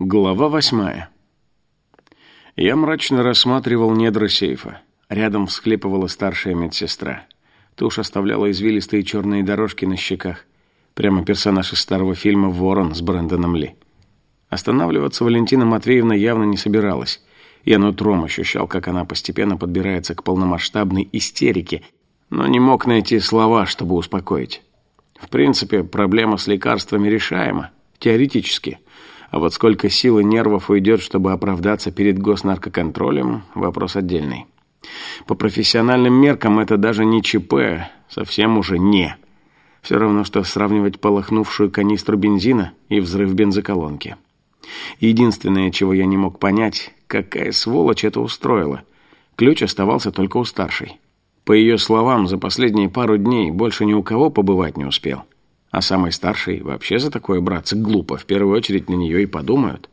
Глава восьмая. Я мрачно рассматривал недра сейфа. Рядом всхлипывала старшая медсестра. Тушь оставляла извилистые черные дорожки на щеках. Прямо персонаж из старого фильма «Ворон» с Брэндоном Ли. Останавливаться Валентина Матвеевна явно не собиралась. Я нутром ощущал, как она постепенно подбирается к полномасштабной истерике, но не мог найти слова, чтобы успокоить. В принципе, проблема с лекарствами решаема, теоретически – а вот сколько сил и нервов уйдет, чтобы оправдаться перед госнаркоконтролем, вопрос отдельный. По профессиональным меркам это даже не ЧП, совсем уже не. Все равно, что сравнивать полыхнувшую канистру бензина и взрыв бензоколонки. Единственное, чего я не мог понять, какая сволочь это устроила. Ключ оставался только у старшей. По ее словам, за последние пару дней больше ни у кого побывать не успел. А самый старший вообще за такое браться глупо. В первую очередь на нее и подумают.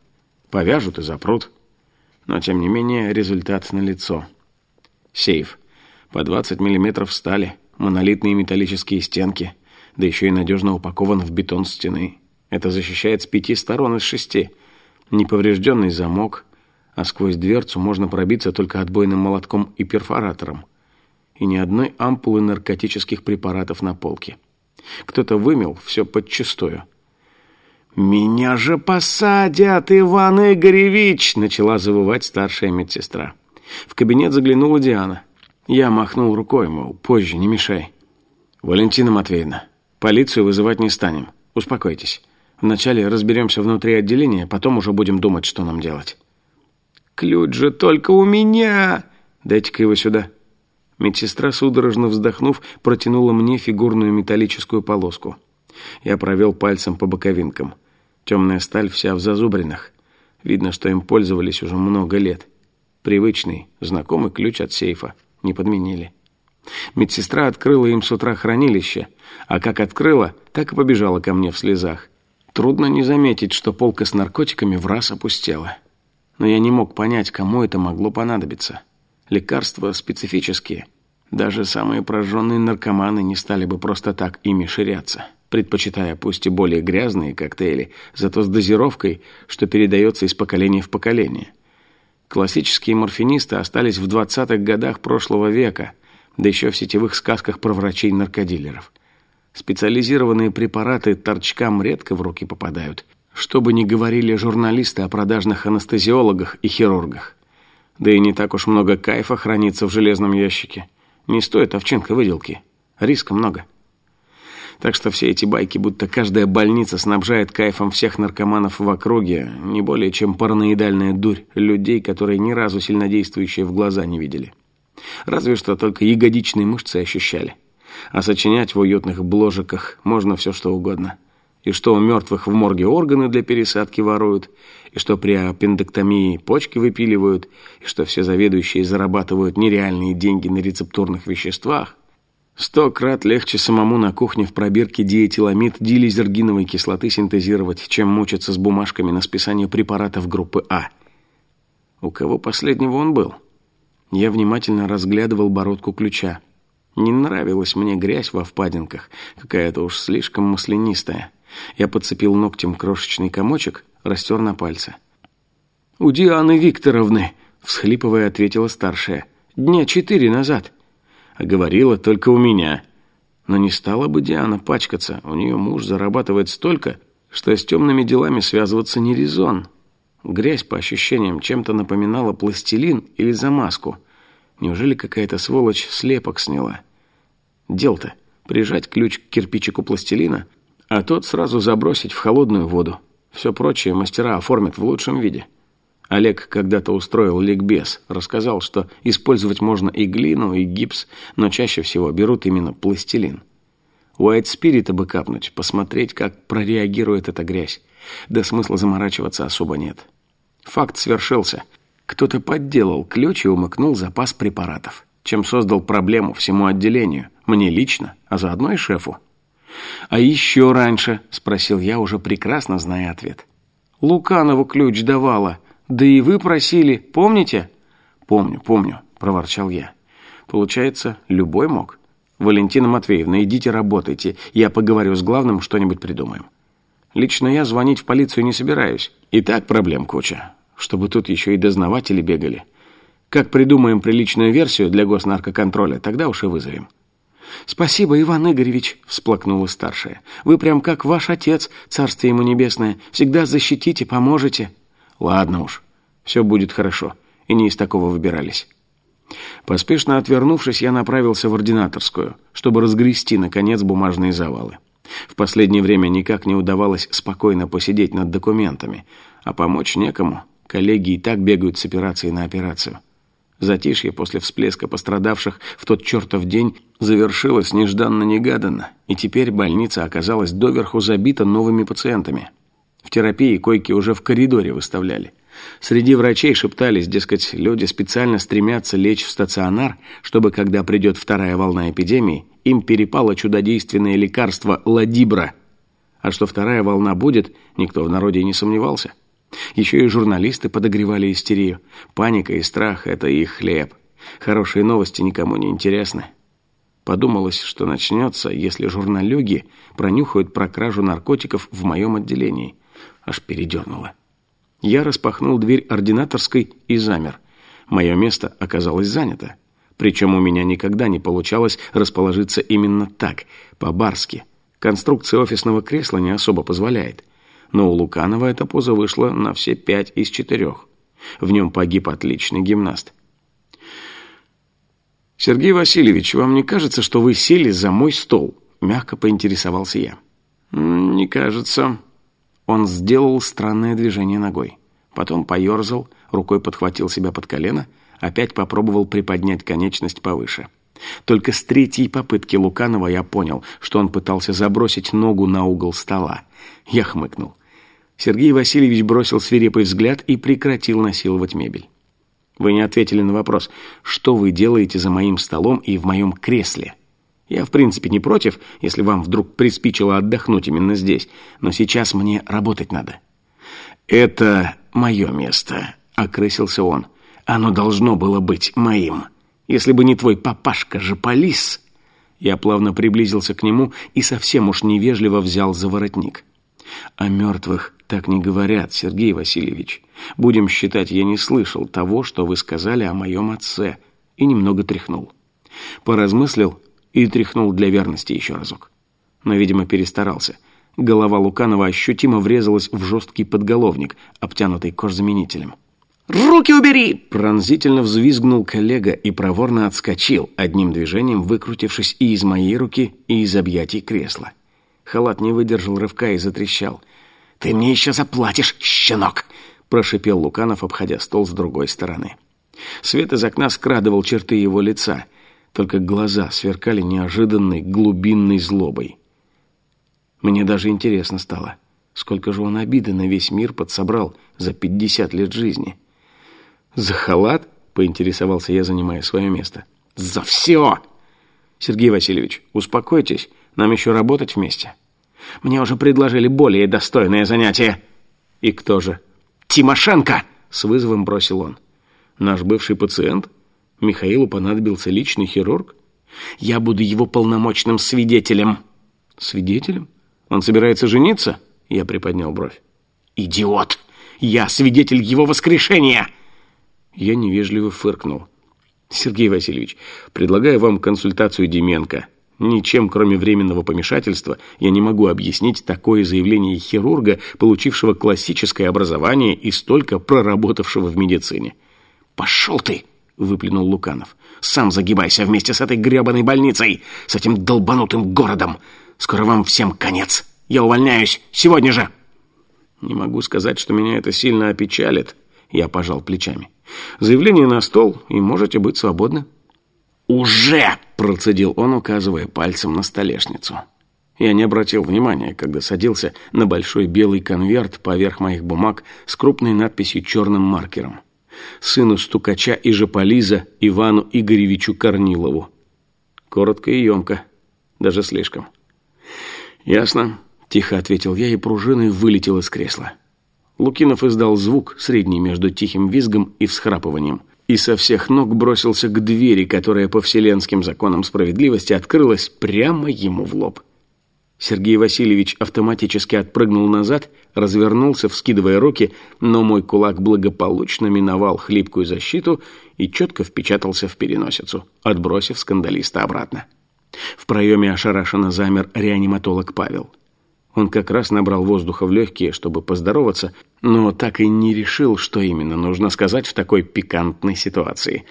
Повяжут и запрут. Но, тем не менее, результат налицо. Сейф. По 20 миллиметров стали, монолитные металлические стенки, да еще и надежно упакован в бетон стены. Это защищает с пяти сторон из шести. Неповрежденный замок, а сквозь дверцу можно пробиться только отбойным молотком и перфоратором. И ни одной ампулы наркотических препаратов на полке. Кто-то вымел все подчистую. «Меня же посадят, Иван Игоревич!» — начала завывать старшая медсестра. В кабинет заглянула Диана. Я махнул рукой, мол, позже, не мешай. «Валентина Матвеевна, полицию вызывать не станем. Успокойтесь. Вначале разберемся внутри отделения, потом уже будем думать, что нам делать». «Ключ же только у меня!» «Дайте-ка его сюда». Медсестра, судорожно вздохнув, протянула мне фигурную металлическую полоску. Я провел пальцем по боковинкам. Темная сталь вся в зазубринах. Видно, что им пользовались уже много лет. Привычный, знакомый ключ от сейфа. Не подменили. Медсестра открыла им с утра хранилище, а как открыла, так и побежала ко мне в слезах. Трудно не заметить, что полка с наркотиками в раз опустела. Но я не мог понять, кому это могло понадобиться. Лекарства специфические. Даже самые прожженные наркоманы не стали бы просто так ими ширяться, предпочитая пусть и более грязные коктейли, зато с дозировкой, что передается из поколения в поколение. Классические морфинисты остались в 20-х годах прошлого века, да еще в сетевых сказках про врачей-наркодилеров. Специализированные препараты торчкам редко в руки попадают, что бы ни говорили журналисты о продажных анестезиологах и хирургах. Да и не так уж много кайфа хранится в железном ящике. Не стоит овчинка выделки. Риска много. Так что все эти байки, будто каждая больница снабжает кайфом всех наркоманов в округе, не более чем параноидальная дурь людей, которые ни разу сильнодействующие в глаза не видели. Разве что только ягодичные мышцы ощущали. А сочинять в уютных бложиках можно все что угодно и что у мертвых в морге органы для пересадки воруют, и что при аппендэктомии почки выпиливают, и что все заведующие зарабатывают нереальные деньги на рецептурных веществах. Сто крат легче самому на кухне в пробирке диэтиламид дилизергиновой кислоты синтезировать, чем мучиться с бумажками на списание препаратов группы А. У кого последнего он был? Я внимательно разглядывал бородку ключа. Не нравилась мне грязь во впадинках, какая-то уж слишком маслянистая. Я подцепил ногтем крошечный комочек, растер на пальце. «У Дианы Викторовны», — всхлипывая, ответила старшая. «Дня четыре назад». А говорила только у меня. Но не стала бы Диана пачкаться. У нее муж зарабатывает столько, что с темными делами связываться не резон. Грязь, по ощущениям, чем-то напоминала пластилин или замазку. Неужели какая-то сволочь слепок сняла? Дел-то прижать ключ к кирпичику пластилина, а тот сразу забросить в холодную воду. Все прочее мастера оформят в лучшем виде. Олег когда-то устроил ликбез, рассказал, что использовать можно и глину, и гипс, но чаще всего берут именно пластилин. Уайт спирита бы капнуть, посмотреть, как прореагирует эта грязь. Да смысла заморачиваться особо нет. Факт свершился. Кто-то подделал ключ и умыкнул запас препаратов, чем создал проблему всему отделению, мне лично, а заодно и шефу. «А еще раньше?» – спросил я, уже прекрасно зная ответ. «Луканову ключ давала. Да и вы просили, помните?» «Помню, помню», – проворчал я. «Получается, любой мог?» «Валентина Матвеевна, идите работайте. Я поговорю с главным, что-нибудь придумаем». Лично я звонить в полицию не собираюсь. И так проблем куча. Чтобы тут еще и дознаватели бегали. Как придумаем приличную версию для госнаркоконтроля, тогда уж и вызовем. «Спасибо, Иван Игоревич», — всплакнула старшая. «Вы прям как ваш отец, царствие ему небесное. Всегда защитите, поможете». «Ладно уж, все будет хорошо, и не из такого выбирались». Поспешно отвернувшись, я направился в ординаторскую, чтобы разгрести, наконец, бумажные завалы. В последнее время никак не удавалось спокойно посидеть над документами, а помочь некому. Коллеги и так бегают с операции на операцию. Затишье после всплеска пострадавших в тот чертов день завершилось нежданно-негаданно, и теперь больница оказалась доверху забита новыми пациентами. В терапии койки уже в коридоре выставляли. Среди врачей шептались, дескать, люди специально стремятся лечь в стационар, чтобы, когда придет вторая волна эпидемии, им перепало чудодейственное лекарство ладибра. А что вторая волна будет, никто в народе не сомневался. Еще и журналисты подогревали истерию. Паника и страх – это их хлеб. Хорошие новости никому не интересны. Подумалось, что начнется, если журналюги пронюхают про кражу наркотиков в моем отделении. Аж передернуло. Я распахнул дверь ординаторской и замер. Мое место оказалось занято. Причем у меня никогда не получалось расположиться именно так, по-барски. Конструкция офисного кресла не особо позволяет. Но у Луканова эта поза вышла на все пять из четырех. В нем погиб отличный гимнаст. «Сергей Васильевич, вам не кажется, что вы сели за мой стол?» Мягко поинтересовался я. «Не кажется». Он сделал странное движение ногой. Потом поерзал, рукой подхватил себя под колено – Опять попробовал приподнять конечность повыше. Только с третьей попытки Луканова я понял, что он пытался забросить ногу на угол стола. Я хмыкнул. Сергей Васильевич бросил свирепый взгляд и прекратил насиловать мебель. Вы не ответили на вопрос, что вы делаете за моим столом и в моем кресле. Я, в принципе, не против, если вам вдруг приспичило отдохнуть именно здесь, но сейчас мне работать надо. Это мое место, окрысился он. Оно должно было быть моим. Если бы не твой папашка же полис. Я плавно приблизился к нему и совсем уж невежливо взял за воротник. О мертвых так не говорят, Сергей Васильевич. Будем считать, я не слышал того, что вы сказали о моем отце. И немного тряхнул. Поразмыслил и тряхнул для верности еще разок. Но, видимо, перестарался. Голова Луканова ощутимо врезалась в жесткий подголовник, обтянутый кожзаменителем. «Руки убери!» Пронзительно взвизгнул коллега и проворно отскочил, одним движением выкрутившись и из моей руки, и из объятий кресла. Халат не выдержал рывка и затрещал. «Ты мне еще заплатишь, щенок!» Прошипел Луканов, обходя стол с другой стороны. Свет из окна скрадывал черты его лица, только глаза сверкали неожиданной глубинной злобой. Мне даже интересно стало, сколько же он обиды на весь мир подсобрал за пятьдесят лет жизни. — «За халат?» – поинтересовался я, занимая свое место. «За все!» «Сергей Васильевич, успокойтесь, нам еще работать вместе. Мне уже предложили более достойное занятие». «И кто же?» «Тимошенко!» – с вызовом бросил он. «Наш бывший пациент? Михаилу понадобился личный хирург? Я буду его полномочным свидетелем». «Свидетелем? Он собирается жениться?» Я приподнял бровь. «Идиот! Я свидетель его воскрешения!» Я невежливо фыркнул. «Сергей Васильевич, предлагаю вам консультацию Деменко. Ничем, кроме временного помешательства, я не могу объяснить такое заявление хирурга, получившего классическое образование и столько проработавшего в медицине». «Пошел ты!» — выплюнул Луканов. «Сам загибайся вместе с этой гребаной больницей, с этим долбанутым городом. Скоро вам всем конец. Я увольняюсь. Сегодня же!» «Не могу сказать, что меня это сильно опечалит», — я пожал плечами. Заявление на стол, и можете быть свободны». «Уже!» – процедил он, указывая пальцем на столешницу. Я не обратил внимания, когда садился на большой белый конверт поверх моих бумаг с крупной надписью черным маркером. Сыну стукача и жополиза Ивану Игоревичу Корнилову. Коротко и емко. Даже слишком. «Ясно», – тихо ответил я, и пружиной вылетел из кресла. Лукинов издал звук, средний между тихим визгом и всхрапыванием, и со всех ног бросился к двери, которая по вселенским законам справедливости открылась прямо ему в лоб. Сергей Васильевич автоматически отпрыгнул назад, развернулся, вскидывая руки, но мой кулак благополучно миновал хлипкую защиту и четко впечатался в переносицу, отбросив скандалиста обратно. В проеме ошарашенно замер реаниматолог Павел. Он как раз набрал воздуха в легкие, чтобы поздороваться, но так и не решил, что именно нужно сказать в такой пикантной ситуации.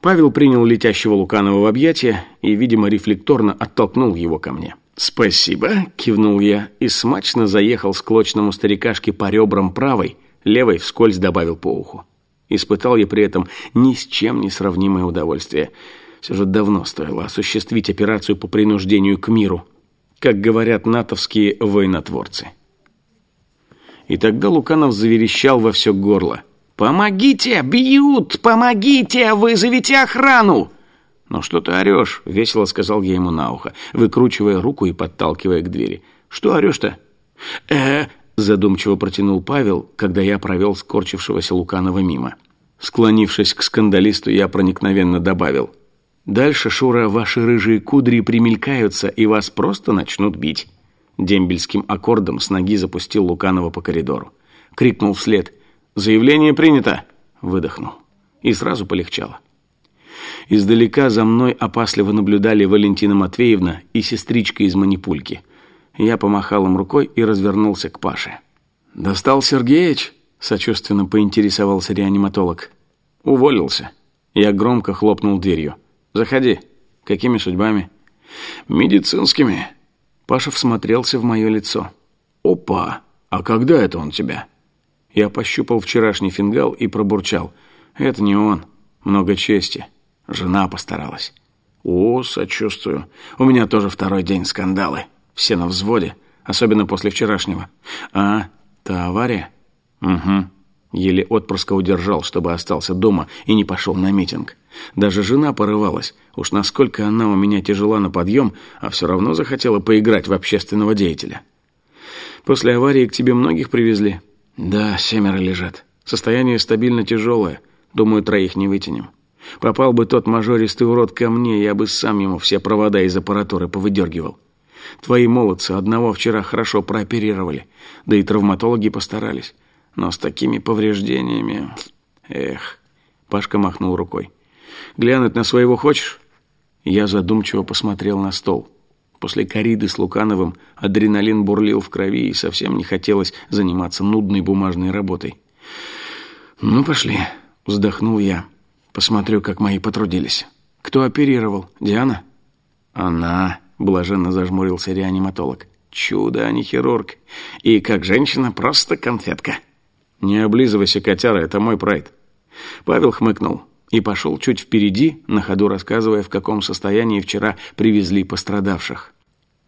Павел принял летящего Луканова в объятия и, видимо, рефлекторно оттолкнул его ко мне. «Спасибо», — кивнул я и смачно заехал склочному старикашке по ребрам правой, левой вскользь добавил по уху. Испытал я при этом ни с чем не сравнимое удовольствие. Все же давно стоило осуществить операцию по принуждению к миру, как говорят натовские воинотворцы. И тогда Луканов заверещал во все горло. «Помогите! Бьют! Помогите! Вызовите охрану!» «Ну что ты орешь?» — весело сказал я ему на ухо, выкручивая руку и подталкивая к двери. «Что орешь-то?» «Э-э...» задумчиво протянул Павел, когда я провел скорчившегося Луканова мимо. Склонившись к скандалисту, я проникновенно добавил. «Дальше, Шура, ваши рыжие кудри примелькаются, и вас просто начнут бить». Дембельским аккордом с ноги запустил Луканова по коридору. Крикнул вслед. «Заявление принято!» Выдохнул. И сразу полегчало. Издалека за мной опасливо наблюдали Валентина Матвеевна и сестричка из Манипульки. Я помахал им рукой и развернулся к Паше. «Достал Сергеич?» – сочувственно поинтересовался реаниматолог. «Уволился». Я громко хлопнул дверью. «Заходи. Какими судьбами?» «Медицинскими». Паша всмотрелся в мое лицо. «Опа! А когда это он тебя?» Я пощупал вчерашний фингал и пробурчал. «Это не он. Много чести». Жена постаралась. О, сочувствую. У меня тоже второй день скандалы. Все на взводе, особенно после вчерашнего. А, та авария? Угу. Еле отпрыска удержал, чтобы остался дома и не пошел на митинг. Даже жена порывалась. Уж насколько она у меня тяжела на подъем, а все равно захотела поиграть в общественного деятеля. После аварии к тебе многих привезли? Да, семеро лежат. Состояние стабильно тяжелое. Думаю, троих не вытянем. Попал бы тот мажористый урод ко мне, я бы сам ему все провода из аппаратуры повыдергивал. Твои молодцы одного вчера хорошо прооперировали, да и травматологи постарались. Но с такими повреждениями... Эх, Пашка махнул рукой. Глянуть на своего хочешь? Я задумчиво посмотрел на стол. После кориды с Лукановым адреналин бурлил в крови и совсем не хотелось заниматься нудной бумажной работой. «Ну, пошли», — вздохнул я. Посмотрю, как мои потрудились. Кто оперировал? Диана? Она, блаженно зажмурился реаниматолог. Чудо, а не хирург. И как женщина просто конфетка. Не облизывайся, котяра, это мой прайд. Павел хмыкнул и пошел чуть впереди, на ходу рассказывая, в каком состоянии вчера привезли пострадавших.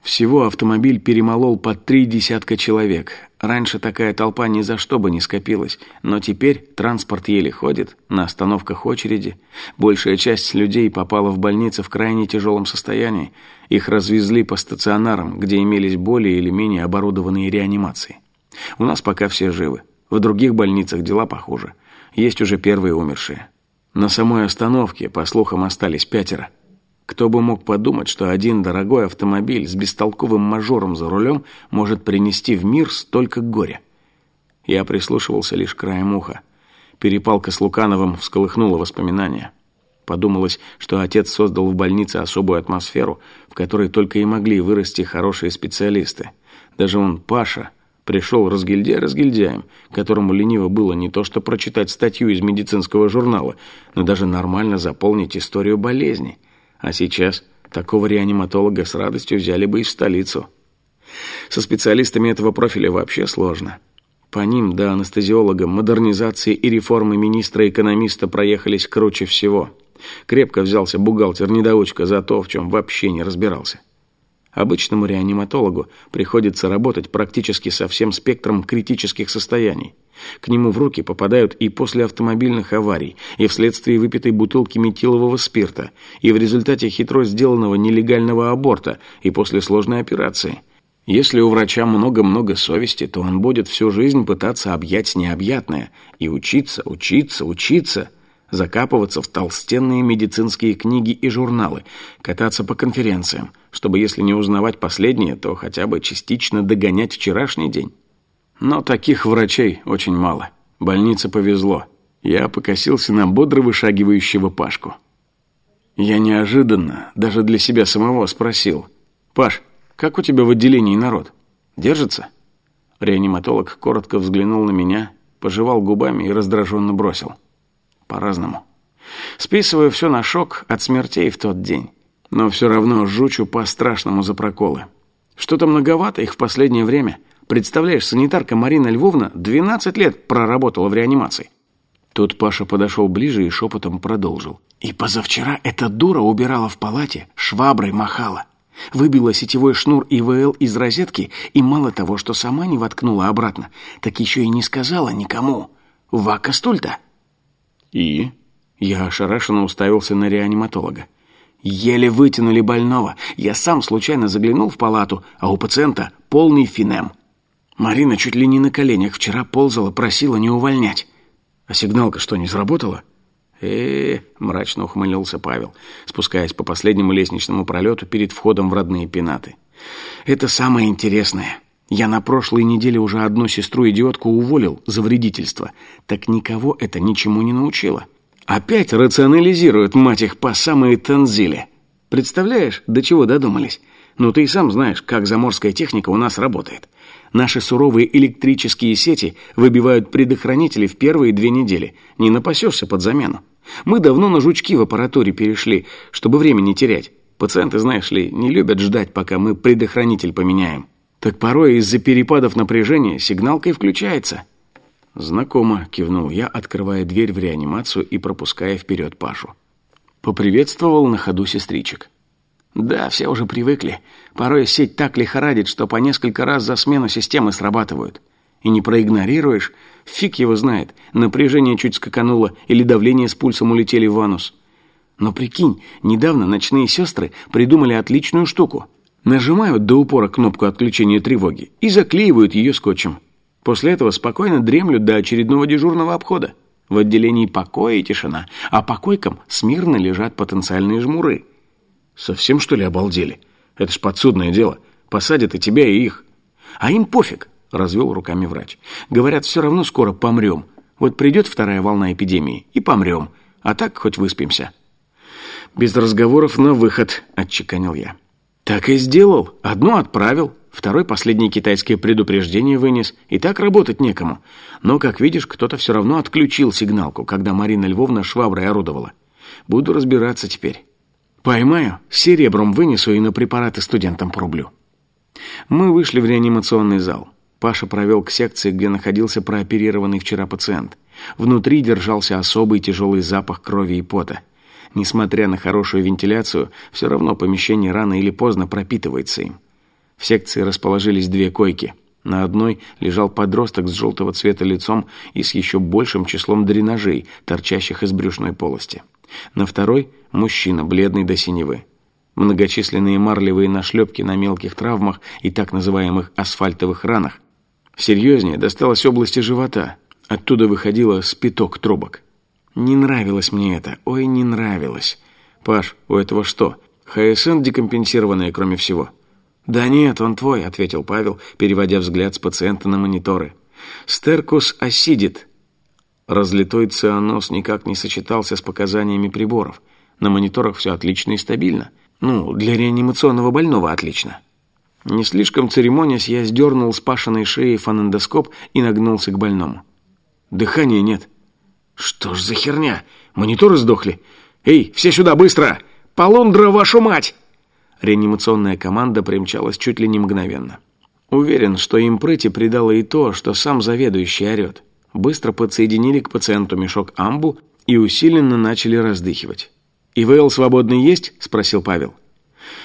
Всего автомобиль перемолол под три десятка человек. Раньше такая толпа ни за что бы не скопилась, но теперь транспорт еле ходит, на остановках очереди. Большая часть людей попала в больницы в крайне тяжелом состоянии. Их развезли по стационарам, где имелись более или менее оборудованные реанимации. У нас пока все живы. В других больницах дела похуже. Есть уже первые умершие. На самой остановке, по слухам, остались пятеро. Кто бы мог подумать, что один дорогой автомобиль с бестолковым мажором за рулем может принести в мир столько горя. Я прислушивался лишь краем уха. Перепалка с Лукановым всколыхнула воспоминания. Подумалось, что отец создал в больнице особую атмосферу, в которой только и могли вырасти хорошие специалисты. Даже он, Паша, пришел разгильдяй разгильдяем, которому лениво было не то что прочитать статью из медицинского журнала, но даже нормально заполнить историю болезни – а сейчас такого реаниматолога с радостью взяли бы и в столицу. Со специалистами этого профиля вообще сложно. По ним, да анестезиологам, модернизации и реформы министра-экономиста проехались круче всего. Крепко взялся бухгалтер-недоучка за то, в чем вообще не разбирался. Обычному реаниматологу приходится работать практически со всем спектром критических состояний. К нему в руки попадают и после автомобильных аварий, и вследствие выпитой бутылки метилового спирта, и в результате хитро сделанного нелегального аборта, и после сложной операции. Если у врача много-много совести, то он будет всю жизнь пытаться объять необъятное и учиться, учиться, учиться, закапываться в толстенные медицинские книги и журналы, кататься по конференциям, чтобы если не узнавать последнее, то хотя бы частично догонять вчерашний день. Но таких врачей очень мало. Больнице повезло. Я покосился на бодро вышагивающего Пашку. Я неожиданно, даже для себя самого, спросил. «Паш, как у тебя в отделении народ? Держится?» Реаниматолог коротко взглянул на меня, пожевал губами и раздраженно бросил. «По-разному. Списываю все на шок от смертей в тот день. Но все равно жучу по-страшному за проколы. Что-то многовато их в последнее время. Представляешь, санитарка Марина Львовна 12 лет проработала в реанимации. Тут Паша подошел ближе и шепотом продолжил. И позавчера эта дура убирала в палате, шваброй махала. Выбила сетевой шнур ИВЛ из розетки и мало того, что сама не воткнула обратно, так еще и не сказала никому. Вака стульта. И? Я ошарашенно уставился на реаниматолога. Еле вытянули больного. Я сам случайно заглянул в палату, а у пациента полный финем. Марина чуть ли не на коленях вчера ползала, просила не увольнять. А сигналка что, не сработала? э, мрачно ухмыльнулся Павел, спускаясь по последнему лестничному пролету перед входом в родные пенаты. «Это самое интересное. Я на прошлой неделе уже одну сестру-идиотку уволил за вредительство. Так никого это ничему не научило. Опять рационализируют, мать их, по самые танзили. Представляешь, до чего додумались? Ну, ты и сам знаешь, как заморская техника у нас работает. Наши суровые электрические сети выбивают предохранители в первые две недели. Не напасешься под замену. Мы давно на жучки в аппаратуре перешли, чтобы время не терять. Пациенты, знаешь ли, не любят ждать, пока мы предохранитель поменяем. Так порой из-за перепадов напряжения сигналка и включается. «Знакомо», — кивнул я, открывая дверь в реанимацию и пропуская вперед Пашу. Поприветствовал на ходу сестричек. «Да, все уже привыкли. Порой сеть так лихорадит, что по несколько раз за смену системы срабатывают. И не проигнорируешь, фиг его знает, напряжение чуть скакануло или давление с пульсом улетели в анус. Но прикинь, недавно ночные сестры придумали отличную штуку. Нажимают до упора кнопку отключения тревоги и заклеивают ее скотчем. После этого спокойно дремлют до очередного дежурного обхода. В отделении покоя и тишина, а по койкам смирно лежат потенциальные жмуры. Совсем что ли обалдели? Это ж подсудное дело. Посадят и тебя, и их. А им пофиг, развел руками врач. Говорят, все равно скоро помрем. Вот придет вторая волна эпидемии и помрем. А так хоть выспимся. Без разговоров на выход, отчеканил я. Так и сделал. Одну отправил, Второй последнее китайское предупреждение вынес, и так работать некому. Но, как видишь, кто-то все равно отключил сигналку, когда Марина Львовна шваброй орудовала. Буду разбираться теперь. Поймаю, серебром вынесу и на препараты студентам порублю. Мы вышли в реанимационный зал. Паша провел к секции, где находился прооперированный вчера пациент. Внутри держался особый тяжелый запах крови и пота. Несмотря на хорошую вентиляцию, все равно помещение рано или поздно пропитывается им. В секции расположились две койки. На одной лежал подросток с желтого цвета лицом и с еще большим числом дренажей, торчащих из брюшной полости. На второй – мужчина, бледный до синевы. Многочисленные марлевые нашлепки на мелких травмах и так называемых асфальтовых ранах. Серьезнее досталось области живота. Оттуда выходило спиток трубок. Не нравилось мне это. Ой, не нравилось. Паш, у этого что? ХСН декомпенсированная, кроме всего. «Да нет, он твой», — ответил Павел, переводя взгляд с пациента на мониторы. «Стеркус осидит». Разлитой цианоз никак не сочетался с показаниями приборов. На мониторах все отлично и стабильно. Ну, для реанимационного больного отлично. Не слишком церемонясь, я сдернул с пашиной шеи фонендоскоп и нагнулся к больному. Дыхания нет. Что ж за херня? Мониторы сдохли. Эй, все сюда, быстро! Полундра, вашу мать! Реанимационная команда примчалась чуть ли не мгновенно. Уверен, что им прыти придало и то, что сам заведующий орет. Быстро подсоединили к пациенту мешок амбу и усиленно начали раздыхивать. «ИВЛ свободный есть?» – спросил Павел.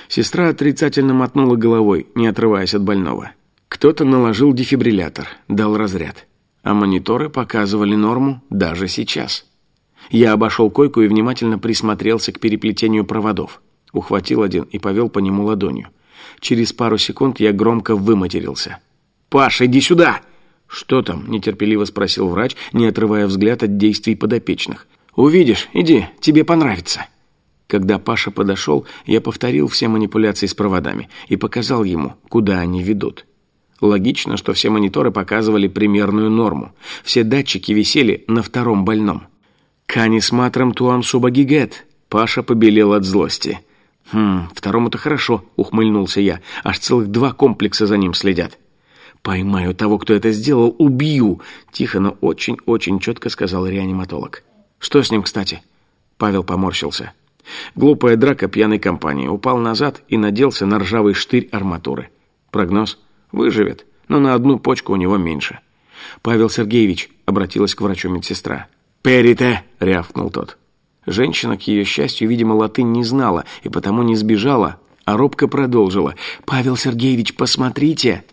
Сестра отрицательно мотнула головой, не отрываясь от больного. Кто-то наложил дефибриллятор, дал разряд. А мониторы показывали норму даже сейчас. Я обошел койку и внимательно присмотрелся к переплетению проводов. Ухватил один и повел по нему ладонью. Через пару секунд я громко выматерился. «Паш, иди сюда!» «Что там?» – нетерпеливо спросил врач, не отрывая взгляд от действий подопечных. «Увидишь, иди, тебе понравится». Когда Паша подошел, я повторил все манипуляции с проводами и показал ему, куда они ведут. Логично, что все мониторы показывали примерную норму. Все датчики висели на втором больном. «Канис матром туам субагигет», Паша побелел от злости. «Хм, второму-то хорошо», — ухмыльнулся я. «Аж целых два комплекса за ним следят». «Поймаю того, кто это сделал, убью!» Тихо, но очень-очень четко сказал реаниматолог. «Что с ним, кстати?» Павел поморщился. Глупая драка пьяной компании. Упал назад и наделся на ржавый штырь арматуры. Прогноз? Выживет, но на одну почку у него меньше. «Павел Сергеевич», — обратилась к врачу медсестра. «Перите!» — рявкнул тот. Женщина, к ее счастью, видимо, латынь не знала и потому не сбежала, а робко продолжила. «Павел Сергеевич, посмотрите!»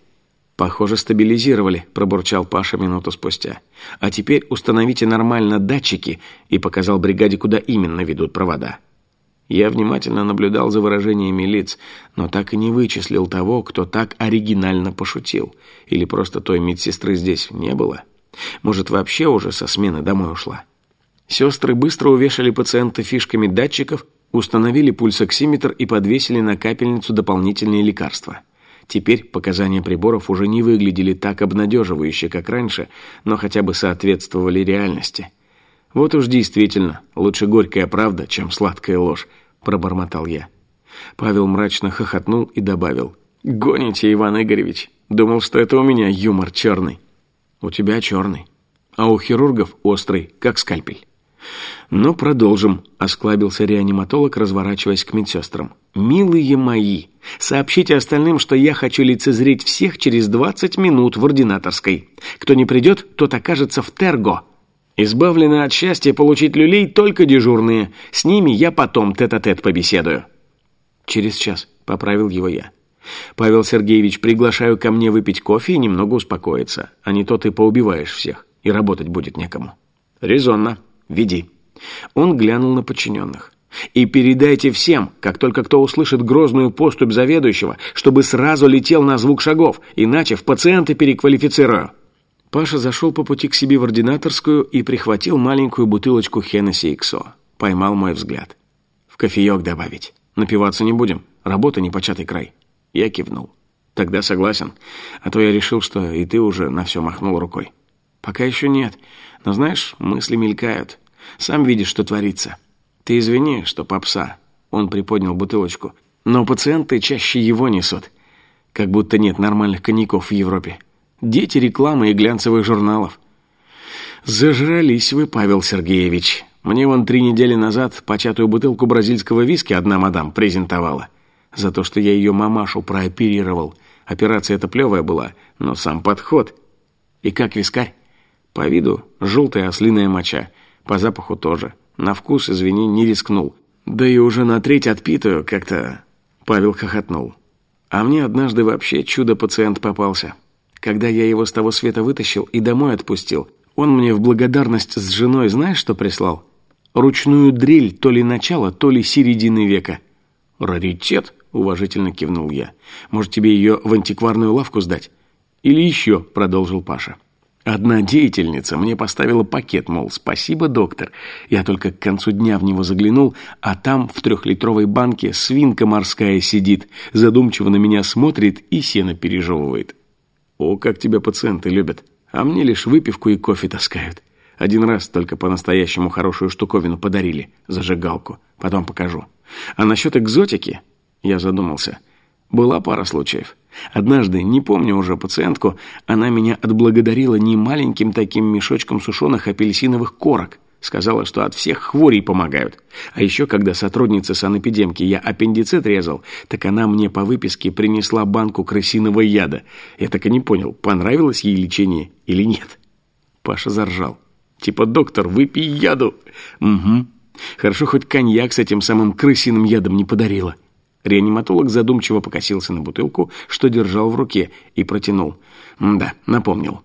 «Похоже, стабилизировали», – пробурчал Паша минуту спустя. «А теперь установите нормально датчики» и показал бригаде, куда именно ведут провода. Я внимательно наблюдал за выражениями лиц, но так и не вычислил того, кто так оригинально пошутил. Или просто той медсестры здесь не было. Может, вообще уже со смены домой ушла. Сестры быстро увешали пациента фишками датчиков, установили пульсоксиметр и подвесили на капельницу дополнительные лекарства. Теперь показания приборов уже не выглядели так обнадеживающе, как раньше, но хотя бы соответствовали реальности. «Вот уж действительно, лучше горькая правда, чем сладкая ложь», – пробормотал я. Павел мрачно хохотнул и добавил. «Гоните, Иван Игоревич. Думал, что это у меня юмор черный». «У тебя черный, а у хирургов острый, как скальпель». «Ну, продолжим», — осклабился реаниматолог, разворачиваясь к медсестрам. «Милые мои, сообщите остальным, что я хочу лицезреть всех через 20 минут в ординаторской. Кто не придет, тот окажется в Терго. Избавлены от счастья получить люлей только дежурные. С ними я потом тет-а-тет -тет побеседую». «Через час», — поправил его я. «Павел Сергеевич, приглашаю ко мне выпить кофе и немного успокоиться, а не то ты поубиваешь всех, и работать будет некому». «Резонно». Веди». Он глянул на подчиненных. «И передайте всем, как только кто услышит грозную поступь заведующего, чтобы сразу летел на звук шагов, иначе в пациенты переквалифицирую». Паша зашел по пути к себе в ординаторскую и прихватил маленькую бутылочку Хеннесси XO. Поймал мой взгляд. «В кофеек добавить. Напиваться не будем. Работа непочатый край». Я кивнул. «Тогда согласен. А то я решил, что и ты уже на все махнул рукой». «Пока еще нет. Но знаешь, мысли мелькают. Сам видишь, что творится. Ты извини, что попса. Он приподнял бутылочку. Но пациенты чаще его несут. Как будто нет нормальных коньяков в Европе. Дети рекламы и глянцевых журналов. Зажрались вы, Павел Сергеевич. Мне вон три недели назад початую бутылку бразильского виски одна мадам презентовала. За то, что я ее мамашу прооперировал. Операция эта плевая была, но сам подход. И как вискарь? По виду желтая ослиная моча, по запаху тоже. На вкус, извини, не рискнул. Да и уже на треть отпитую как-то... Павел хохотнул. А мне однажды вообще чудо-пациент попался. Когда я его с того света вытащил и домой отпустил, он мне в благодарность с женой знаешь, что прислал? Ручную дрель то ли начала, то ли середины века. «Раритет?» – уважительно кивнул я. «Может, тебе ее в антикварную лавку сдать?» «Или еще?» – продолжил Паша. Одна деятельница мне поставила пакет, мол, спасибо, доктор. Я только к концу дня в него заглянул, а там в трехлитровой банке свинка морская сидит, задумчиво на меня смотрит и сено пережевывает. О, как тебя пациенты любят. А мне лишь выпивку и кофе таскают. Один раз только по-настоящему хорошую штуковину подарили, зажигалку. Потом покажу. А насчет экзотики, я задумался, была пара случаев. Однажды, не помню уже пациентку, она меня отблагодарила не маленьким таким мешочком сушеных апельсиновых корок. Сказала, что от всех хворей помогают. А еще, когда сотрудница санэпидемки я аппендицит резал, так она мне по выписке принесла банку крысиного яда. Я так и не понял, понравилось ей лечение или нет. Паша заржал. Типа, доктор, выпей яду. Угу. Хорошо, хоть коньяк с этим самым крысиным ядом не подарила. Реаниматолог задумчиво покосился на бутылку, что держал в руке, и протянул. «Да, напомнил.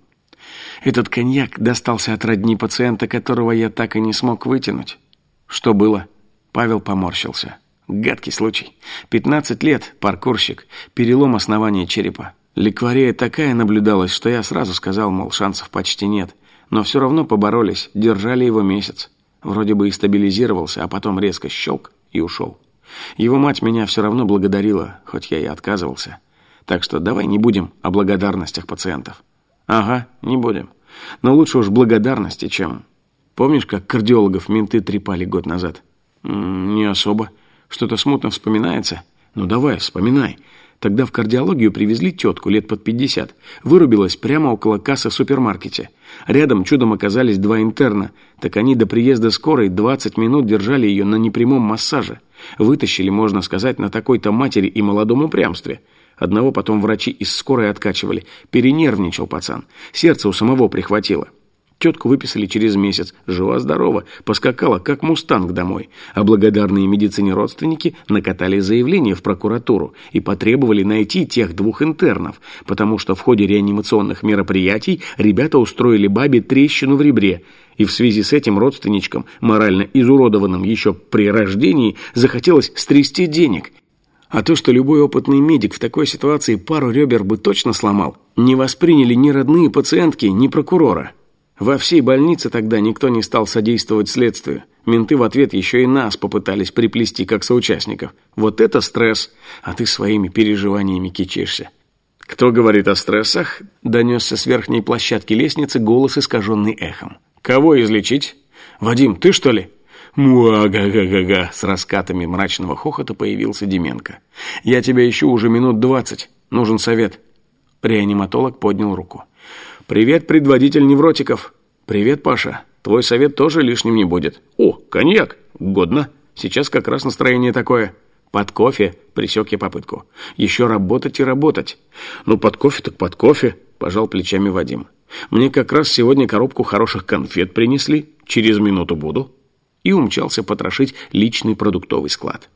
Этот коньяк достался от родни пациента, которого я так и не смог вытянуть». «Что было?» Павел поморщился. «Гадкий случай. Пятнадцать лет, паркурщик, перелом основания черепа. Ликвария такая наблюдалась, что я сразу сказал, мол, шансов почти нет. Но все равно поборолись, держали его месяц. Вроде бы и стабилизировался, а потом резко щелк, и ушел. Его мать меня все равно благодарила, хоть я и отказывался. Так что давай не будем о благодарностях пациентов. Ага, не будем. Но лучше уж благодарности, чем... Помнишь, как кардиологов менты трепали год назад? М -м, не особо. Что-то смутно вспоминается? Ну давай, вспоминай. Тогда в кардиологию привезли тетку лет под 50. Вырубилась прямо около кассы в супермаркете. Рядом чудом оказались два интерна. Так они до приезда скорой 20 минут держали ее на непрямом массаже. Вытащили, можно сказать, на такой-то матери и молодом упрямстве. Одного потом врачи из скорой откачивали. Перенервничал пацан. Сердце у самого прихватило. Тетку выписали через месяц, жива-здорова, поскакала, как мустанг домой. А благодарные медицине родственники накатали заявление в прокуратуру и потребовали найти тех двух интернов, потому что в ходе реанимационных мероприятий ребята устроили бабе трещину в ребре, и в связи с этим родственничкам, морально изуродованным еще при рождении, захотелось стрясти денег. А то, что любой опытный медик в такой ситуации пару ребер бы точно сломал, не восприняли ни родные пациентки, ни прокурора. Во всей больнице тогда никто не стал содействовать следствию. Менты в ответ еще и нас попытались приплести как соучастников. Вот это стресс, а ты своими переживаниями кичишься. «Кто говорит о стрессах?» – донесся с верхней площадки лестницы голос, искаженный эхом. «Кого излечить? Вадим, ты что ли?» «Муа-га-га-га-га!» С раскатами мрачного хохота появился Деменко. «Я тебя ищу уже минут двадцать. Нужен совет». Реаниматолог поднял руку. «Привет, предводитель невротиков!» «Привет, Паша. Твой совет тоже лишним не будет». «О, коньяк! Годно. Сейчас как раз настроение такое». «Под кофе», — присек я попытку. «Еще работать и работать». «Ну, под кофе так под кофе», — пожал плечами Вадим. «Мне как раз сегодня коробку хороших конфет принесли. Через минуту буду». И умчался потрошить личный продуктовый склад.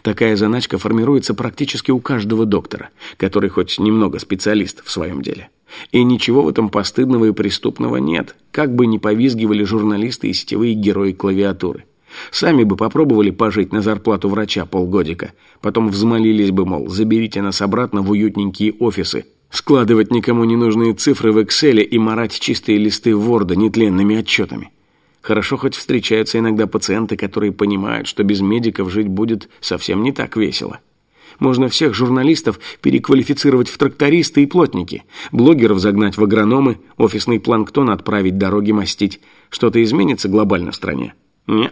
Такая заначка формируется практически у каждого доктора, который хоть немного специалист в своем деле. И ничего в этом постыдного и преступного нет, как бы ни повизгивали журналисты и сетевые герои клавиатуры. Сами бы попробовали пожить на зарплату врача полгодика, потом взмолились бы, мол, заберите нас обратно в уютненькие офисы, складывать никому не нужные цифры в Excel и марать чистые листы Word нетленными отчетами. Хорошо хоть встречаются иногда пациенты, которые понимают, что без медиков жить будет совсем не так весело. Можно всех журналистов переквалифицировать в трактористы и плотники, блогеров загнать в агрономы, офисный планктон отправить дороги мастить. Что-то изменится глобально в стране? не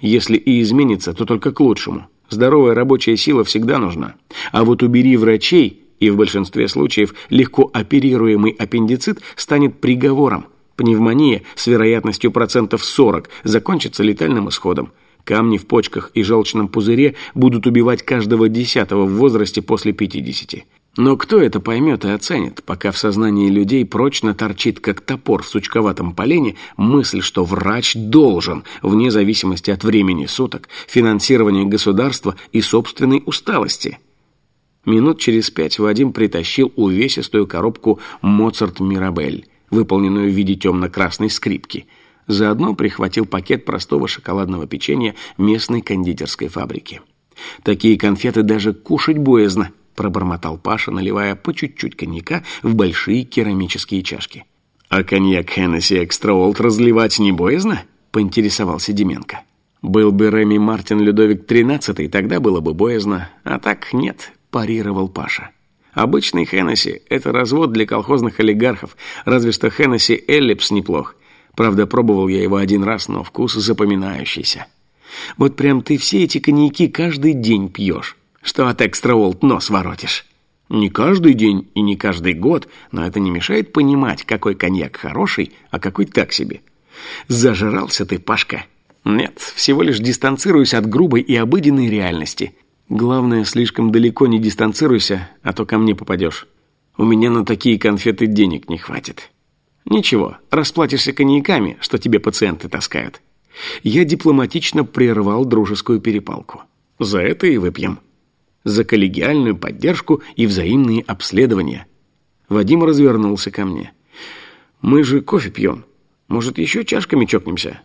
Если и изменится, то только к лучшему. Здоровая рабочая сила всегда нужна. А вот убери врачей, и в большинстве случаев легко оперируемый аппендицит станет приговором. Пневмония с вероятностью процентов 40 закончится летальным исходом. Камни в почках и желчном пузыре будут убивать каждого десятого в возрасте после 50. Но кто это поймет и оценит, пока в сознании людей прочно торчит, как топор в сучковатом полене, мысль, что врач должен, вне зависимости от времени суток, финансирования государства и собственной усталости. Минут через пять Вадим притащил увесистую коробку «Моцарт Мирабель», выполненную в виде темно-красной скрипки – Заодно прихватил пакет простого шоколадного печенья местной кондитерской фабрики. «Такие конфеты даже кушать боязно», – пробормотал Паша, наливая по чуть-чуть коньяка в большие керамические чашки. «А коньяк Хеннесси Экстра Олд разливать не боязно?» – поинтересовался Деменко. «Был бы Реми Мартин Людовик XIII, тогда было бы боязно, а так нет», – парировал Паша. «Обычный Хеннесси – это развод для колхозных олигархов, разве что Хеннесси Эллипс неплох». Правда, пробовал я его один раз, но вкус запоминающийся. Вот прям ты все эти коньяки каждый день пьешь, что от экстраволт нос воротишь. Не каждый день и не каждый год, но это не мешает понимать, какой коньяк хороший, а какой так себе. Зажрался ты, Пашка. Нет, всего лишь дистанцируюсь от грубой и обыденной реальности. Главное, слишком далеко не дистанцируйся, а то ко мне попадешь. У меня на такие конфеты денег не хватит. Ничего, расплатишься коньяками, что тебе пациенты таскают. Я дипломатично прервал дружескую перепалку. За это и выпьем. За коллегиальную поддержку и взаимные обследования. Вадим развернулся ко мне. Мы же кофе пьем. Может, еще чашками чокнемся?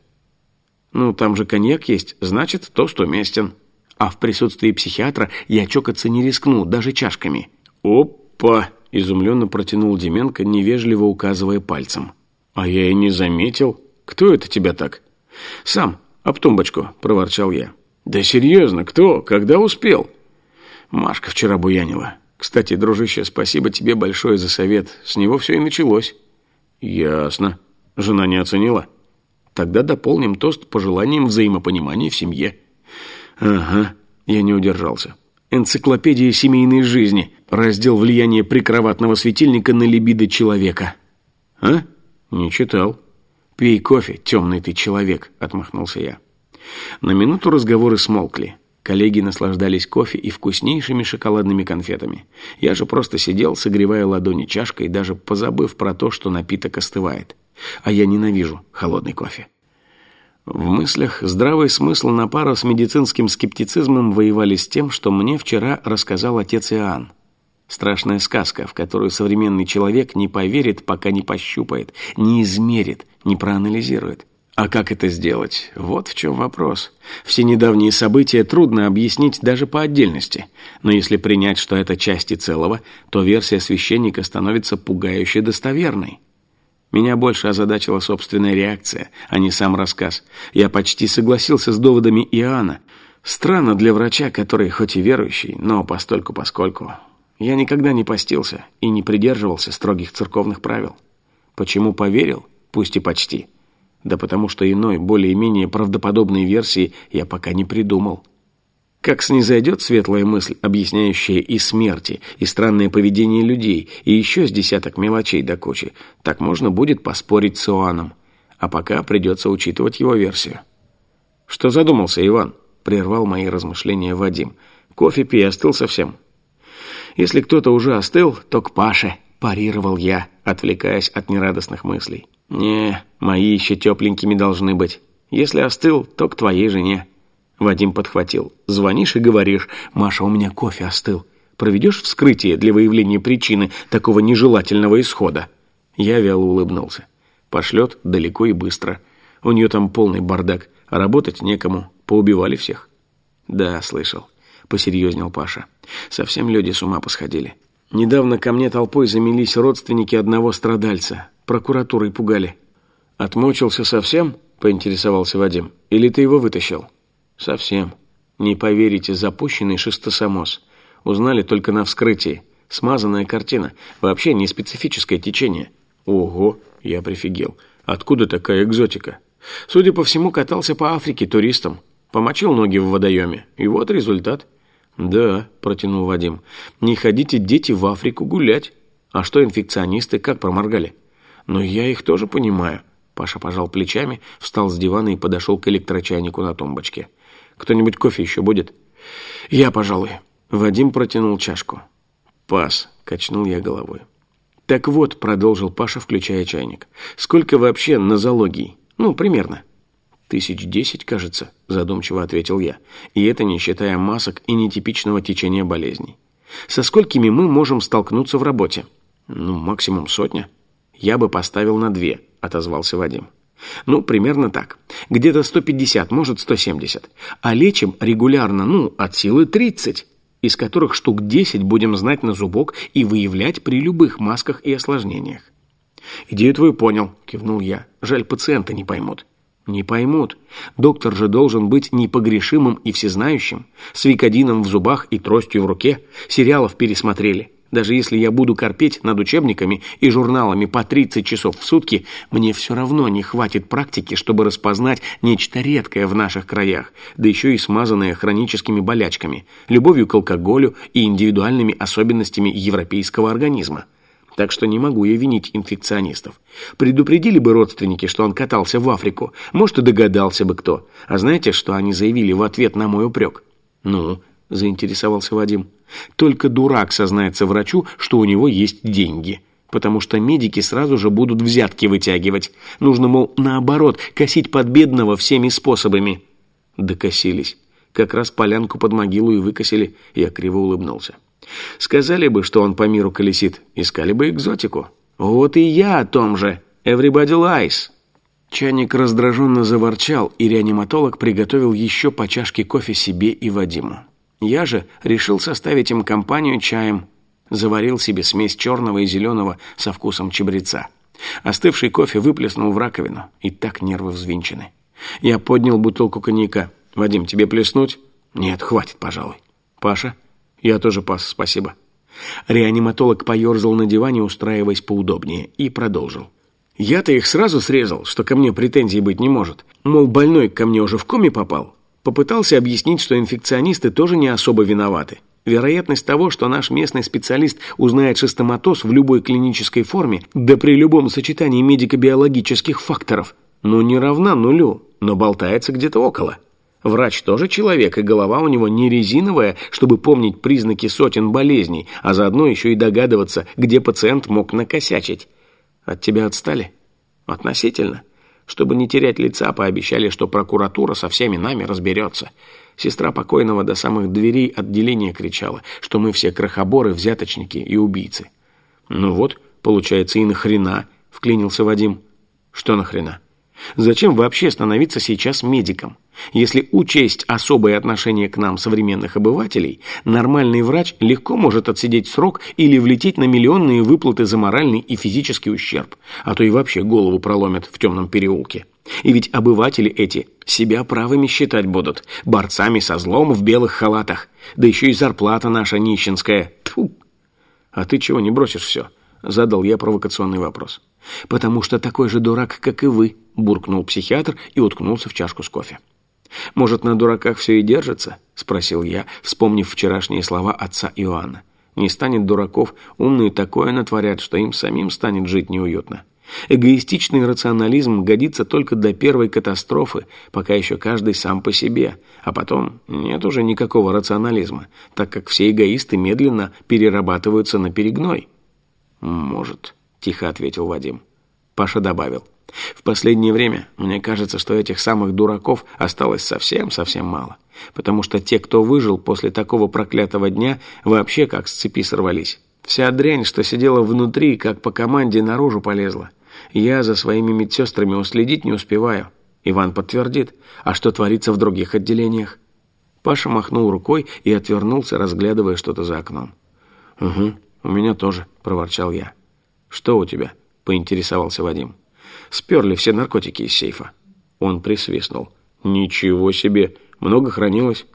Ну, там же коньяк есть, значит, тост уместен. А в присутствии психиатра я чокаться не рискну, даже чашками. Опа! Изумленно протянул Деменко, невежливо указывая пальцем. «А я и не заметил. Кто это тебя так?» «Сам, об тумбочку», — проворчал я. Да серьезно, кто? Когда успел? Машка вчера буянила. Кстати, дружище, спасибо тебе большое за совет. С него все и началось. Ясно. Жена не оценила? Тогда дополним тост пожеланием взаимопонимания в семье. Ага, я не удержался. Энциклопедия семейной жизни. Раздел влияния прикроватного светильника на либидо человека. А? Не читал. Пей кофе, темный ты человек, отмахнулся я. На минуту разговоры смолкли. Коллеги наслаждались кофе и вкуснейшими шоколадными конфетами. Я же просто сидел, согревая ладони чашкой, даже позабыв про то, что напиток остывает. А я ненавижу холодный кофе. В мыслях здравый смысл на пару с медицинским скептицизмом воевали с тем, что мне вчера рассказал отец Иоанн. Страшная сказка, в которую современный человек не поверит, пока не пощупает, не измерит, не проанализирует. А как это сделать? Вот в чем вопрос. Все недавние события трудно объяснить даже по отдельности. Но если принять, что это части целого, то версия священника становится пугающе достоверной. Меня больше озадачила собственная реакция, а не сам рассказ. Я почти согласился с доводами Иоанна. Странно для врача, который хоть и верующий, но постольку-поскольку. Я никогда не постился и не придерживался строгих церковных правил. Почему поверил? Пусть и почти. Да потому что иной, более-менее правдоподобной версии я пока не придумал. Как снизойдет светлая мысль, объясняющая и смерти, и странное поведение людей, и еще с десяток мелочей до кучи, так можно будет поспорить с Иоанном. А пока придется учитывать его версию. «Что задумался, Иван?» — прервал мои размышления Вадим. «Кофе пей, остыл совсем». «Если кто-то уже остыл, то к Паше», — парировал я, отвлекаясь от нерадостных мыслей. «Не, мои еще тепленькими должны быть. Если остыл, то к твоей жене». Вадим подхватил. «Звонишь и говоришь, Маша, у меня кофе остыл. Проведешь вскрытие для выявления причины такого нежелательного исхода?» Я вяло улыбнулся. Пошлет далеко и быстро. У нее там полный бардак, работать некому. Поубивали всех. «Да, слышал», — посерьезнел Паша. «Совсем люди с ума посходили. Недавно ко мне толпой замелись родственники одного страдальца. Прокуратурой пугали. Отмучился совсем? Поинтересовался Вадим. Или ты его вытащил? Совсем. Не поверите, запущенный шестосомоз. Узнали только на вскрытии. Смазанная картина. Вообще не специфическое течение. Ого, я прифигел. Откуда такая экзотика? Судя по всему, катался по Африке туристом. Помочил ноги в водоеме. И вот результат. Да, протянул Вадим. Не ходите, дети, в Африку гулять. А что инфекционисты, как проморгали? Но я их тоже понимаю. Паша пожал плечами, встал с дивана и подошел к электрочайнику на тумбочке. Кто-нибудь кофе еще будет? Я, пожалуй. Вадим протянул чашку. Пас, качнул я головой. Так вот, продолжил Паша, включая чайник. Сколько вообще на залогии? Ну, примерно. Тысяч десять, кажется, задумчиво ответил я. И это не считая масок и нетипичного течения болезней. Со сколькими мы можем столкнуться в работе? Ну, максимум сотня. «Я бы поставил на две», — отозвался Вадим. «Ну, примерно так. Где-то 150, может, 170. А лечим регулярно, ну, от силы 30, из которых штук 10 будем знать на зубок и выявлять при любых масках и осложнениях». «Идею твою понял», — кивнул я. «Жаль, пациенты не поймут». «Не поймут. Доктор же должен быть непогрешимым и всезнающим, с викодином в зубах и тростью в руке. Сериалов пересмотрели. Даже если я буду корпеть над учебниками и журналами по 30 часов в сутки, мне все равно не хватит практики, чтобы распознать нечто редкое в наших краях, да еще и смазанное хроническими болячками, любовью к алкоголю и индивидуальными особенностями европейского организма. Так что не могу я винить инфекционистов. Предупредили бы родственники, что он катался в Африку, может, и догадался бы кто. А знаете, что они заявили в ответ на мой упрек? Ну, заинтересовался Вадим. Только дурак сознается врачу, что у него есть деньги. Потому что медики сразу же будут взятки вытягивать. Нужно, мол, наоборот, косить под бедного всеми способами. Докосились. Как раз полянку под могилу и выкосили. Я криво улыбнулся. Сказали бы, что он по миру колесит, искали бы экзотику. Вот и я о том же. Everybody lies. Чайник раздраженно заворчал, и реаниматолог приготовил еще по чашке кофе себе и Вадиму. Я же решил составить им компанию чаем. Заварил себе смесь черного и зеленого со вкусом чабреца. Остывший кофе выплеснул в раковину, и так нервы взвинчены. Я поднял бутылку коньяка. Вадим, тебе плеснуть? Нет, хватит, пожалуй. Паша? Я тоже пас, спасибо. Реаниматолог поерзал на диване, устраиваясь поудобнее, и продолжил. Я-то их сразу срезал, что ко мне претензий быть не может. Мол, больной ко мне уже в коме попал. Попытался объяснить, что инфекционисты тоже не особо виноваты. Вероятность того, что наш местный специалист узнает шистоматоз в любой клинической форме, да при любом сочетании медико-биологических факторов, ну не равна нулю, но болтается где-то около. Врач тоже человек, и голова у него не резиновая, чтобы помнить признаки сотен болезней, а заодно еще и догадываться, где пациент мог накосячить. От тебя отстали? Относительно. Чтобы не терять лица, пообещали, что прокуратура со всеми нами разберется. Сестра покойного до самых дверей отделения кричала, что мы все крохоборы, взяточники и убийцы. Ну вот, получается, и нахрена, вклинился Вадим. Что нахрена? Зачем вообще становиться сейчас медиком? Если учесть особое отношение к нам современных обывателей, нормальный врач легко может отсидеть срок или влететь на миллионные выплаты за моральный и физический ущерб, а то и вообще голову проломят в темном переулке. И ведь обыватели эти себя правыми считать будут, борцами со злом в белых халатах, да еще и зарплата наша нищенская. Тьфу! А ты чего не бросишь все? Задал я провокационный вопрос. «Потому что такой же дурак, как и вы», – буркнул психиатр и уткнулся в чашку с кофе. «Может, на дураках все и держится?» – спросил я, вспомнив вчерашние слова отца Иоанна. «Не станет дураков, умные такое натворят, что им самим станет жить неуютно». Эгоистичный рационализм годится только до первой катастрофы, пока еще каждый сам по себе, а потом нет уже никакого рационализма, так как все эгоисты медленно перерабатываются на перегной. «Может», — тихо ответил Вадим. Паша добавил. В последнее время мне кажется, что этих самых дураков осталось совсем-совсем мало. Потому что те, кто выжил после такого проклятого дня, вообще как с цепи сорвались. Вся дрянь, что сидела внутри, как по команде наружу полезла. Я за своими медсестрами уследить не успеваю. Иван подтвердит. А что творится в других отделениях? Паша махнул рукой и отвернулся, разглядывая что-то за окном. «Угу, у меня тоже», — проворчал я. «Что у тебя?» — поинтересовался Вадим. Сперли все наркотики из сейфа. Он присвистнул. Ничего себе, много хранилось.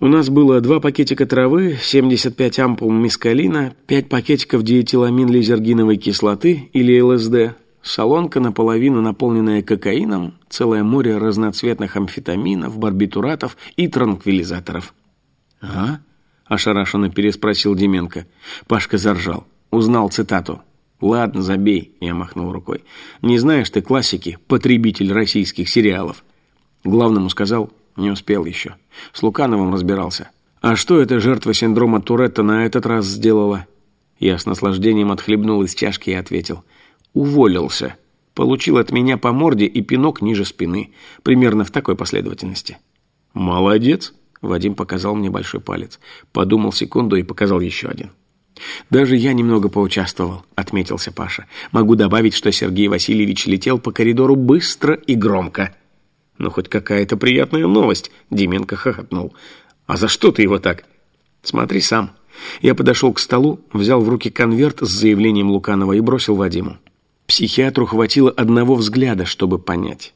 У нас было два пакетика травы, 75 ампул мискалина, 5 пакетиков диэтиламин-лизергиновой кислоты или ЛСД, солонка наполовину наполненная кокаином, целое море разноцветных амфетаминов, барбитуратов и транквилизаторов. «А?» – ошарашенно переспросил Деменко. Пашка заржал. Узнал цитату. «Ладно, забей», — я махнул рукой. «Не знаешь ты классики, потребитель российских сериалов». Главному сказал, не успел еще. С Лукановым разбирался. «А что эта жертва синдрома Туретта на этот раз сделала?» Я с наслаждением отхлебнул из чашки и ответил. «Уволился. Получил от меня по морде и пинок ниже спины. Примерно в такой последовательности». «Молодец!» — Вадим показал мне большой палец. Подумал секунду и показал еще один. «Даже я немного поучаствовал», — отметился Паша. «Могу добавить, что Сергей Васильевич летел по коридору быстро и громко». «Ну, хоть какая-то приятная новость», — Деменко хохотнул. «А за что ты его так?» «Смотри сам». Я подошел к столу, взял в руки конверт с заявлением Луканова и бросил Вадиму. Психиатру хватило одного взгляда, чтобы понять.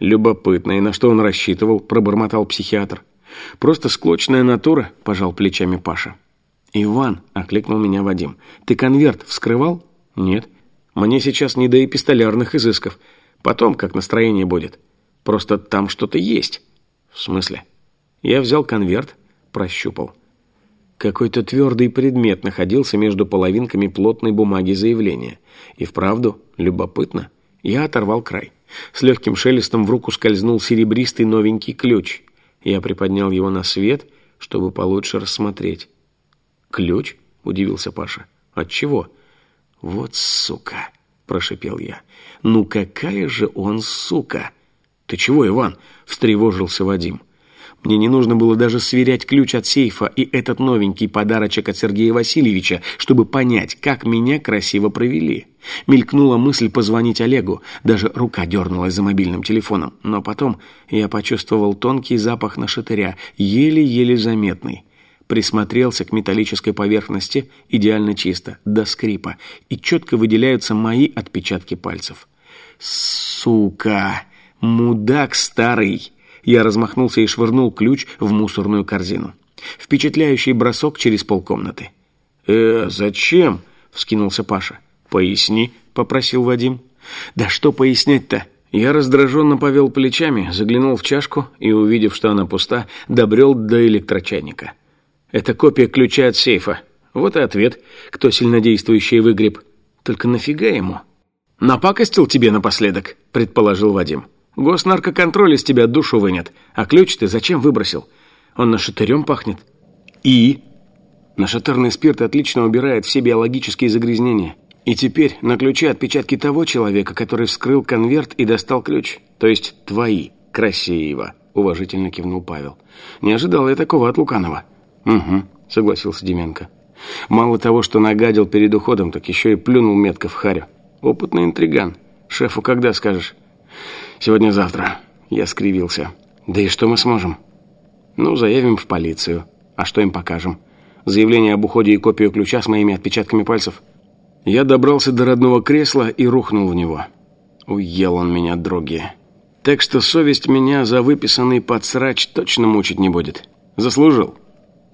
«Любопытно, и на что он рассчитывал?» – пробормотал психиатр. «Просто склочная натура», – пожал плечами Паша. «Иван», — окликнул меня Вадим, — «ты конверт вскрывал?» «Нет. Мне сейчас не до эпистолярных изысков. Потом, как настроение будет. Просто там что-то есть». «В смысле?» Я взял конверт, прощупал. Какой-то твердый предмет находился между половинками плотной бумаги заявления. И вправду, любопытно, я оторвал край. С легким шелестом в руку скользнул серебристый новенький ключ. Я приподнял его на свет, чтобы получше рассмотреть. «Ключ?» – удивился Паша. «От чего?» «Вот сука!» – прошипел я. «Ну какая же он сука!» «Ты чего, Иван?» – встревожился Вадим. Мне не нужно было даже сверять ключ от сейфа и этот новенький подарочек от Сергея Васильевича, чтобы понять, как меня красиво провели. Мелькнула мысль позвонить Олегу, даже рука дернулась за мобильным телефоном. Но потом я почувствовал тонкий запах нашатыря, еле-еле заметный присмотрелся к металлической поверхности идеально чисто, до скрипа, и четко выделяются мои отпечатки пальцев. «Сука! Мудак старый! Я размахнулся и швырнул ключ в мусорную корзину. Впечатляющий бросок через полкомнаты. «Э, зачем?» — вскинулся Паша. «Поясни», — попросил Вадим. «Да что пояснять-то?» Я раздраженно повел плечами, заглянул в чашку и, увидев, что она пуста, добрел до электрочайника. Это копия ключа от сейфа. Вот и ответ, кто сильнодействующий выгреб. Только нафига ему? «Напакостил тебе напоследок», — предположил Вадим. «Госнаркоконтроль из тебя душу вынет. А ключ ты зачем выбросил? Он нашатырем пахнет». «И?» Нашатырный спирт отлично убирает все биологические загрязнения. И теперь на ключе отпечатки того человека, который вскрыл конверт и достал ключ. То есть твои. Красиво, уважительно кивнул Павел. Не ожидал я такого от Луканова. Угу, согласился Деменко. Мало того, что нагадил перед уходом, так еще и плюнул метко в харю. Опытный интриган. Шефу когда скажешь? Сегодня-завтра. Я скривился. Да и что мы сможем? Ну, заявим в полицию. А что им покажем? Заявление об уходе и копию ключа с моими отпечатками пальцев? Я добрался до родного кресла и рухнул в него. Уел он меня, дроги. Так что совесть меня за выписанный подсрач точно мучить не будет. Заслужил.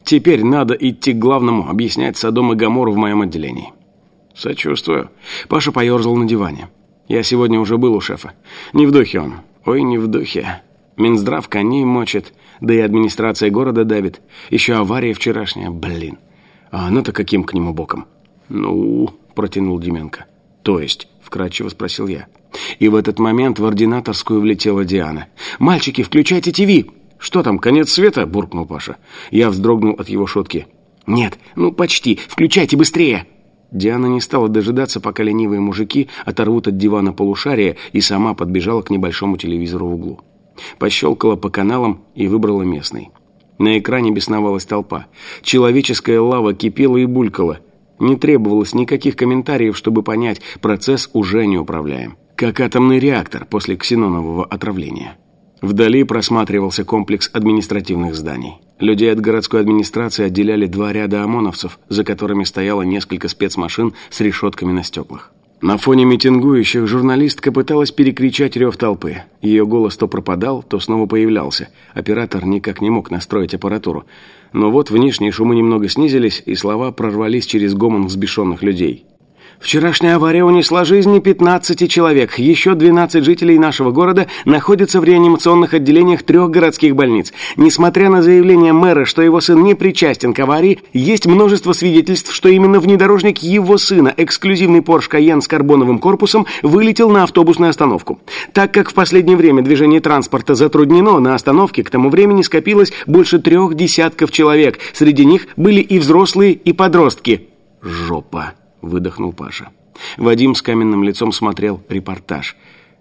Теперь надо идти к главному, объяснять Содом и Гамору в моем отделении. Сочувствую. Паша поерзал на диване. Я сегодня уже был у шефа. Не в духе он. Ой, не в духе. Минздрав коней мочит, да и администрация города давит. Еще авария вчерашняя, блин. А она-то каким к нему боком? Ну, протянул Деменко. «То есть?» – вкратчиво спросил я. И в этот момент в ординаторскую влетела Диана. «Мальчики, включайте ТВ!» «Что там, конец света?» – буркнул Паша. Я вздрогнул от его шутки. «Нет, ну почти. Включайте быстрее!» Диана не стала дожидаться, пока ленивые мужики оторвут от дивана полушария, и сама подбежала к небольшому телевизору в углу. Пощелкала по каналам и выбрала местный. На экране бесновалась толпа. Человеческая лава кипела и булькала. Не требовалось никаких комментариев, чтобы понять, процесс уже не управляем. Как атомный реактор после ксенонового отравления. Вдали просматривался комплекс административных зданий. Людей от городской администрации отделяли два ряда ОМОНовцев, за которыми стояло несколько спецмашин с решетками на стеклах. На фоне митингующих журналистка пыталась перекричать рев толпы. Ее голос то пропадал, то снова появлялся. Оператор никак не мог настроить аппаратуру. Но вот внешние шумы немного снизились, и слова прорвались через гомон взбешенных людей. Вчерашняя авария унесла жизни 15 человек. Еще 12 жителей нашего города находятся в реанимационных отделениях трех городских больниц. Несмотря на заявление мэра, что его сын не причастен к аварии, есть множество свидетельств, что именно внедорожник его сына, эксклюзивный Porsche Cayenne с карбоновым корпусом, вылетел на автобусную остановку. Так как в последнее время движение транспорта затруднено, на остановке к тому времени скопилось больше трех десятков человек. Среди них были и взрослые, и подростки. Жопа выдохнул Паша. Вадим с каменным лицом смотрел репортаж.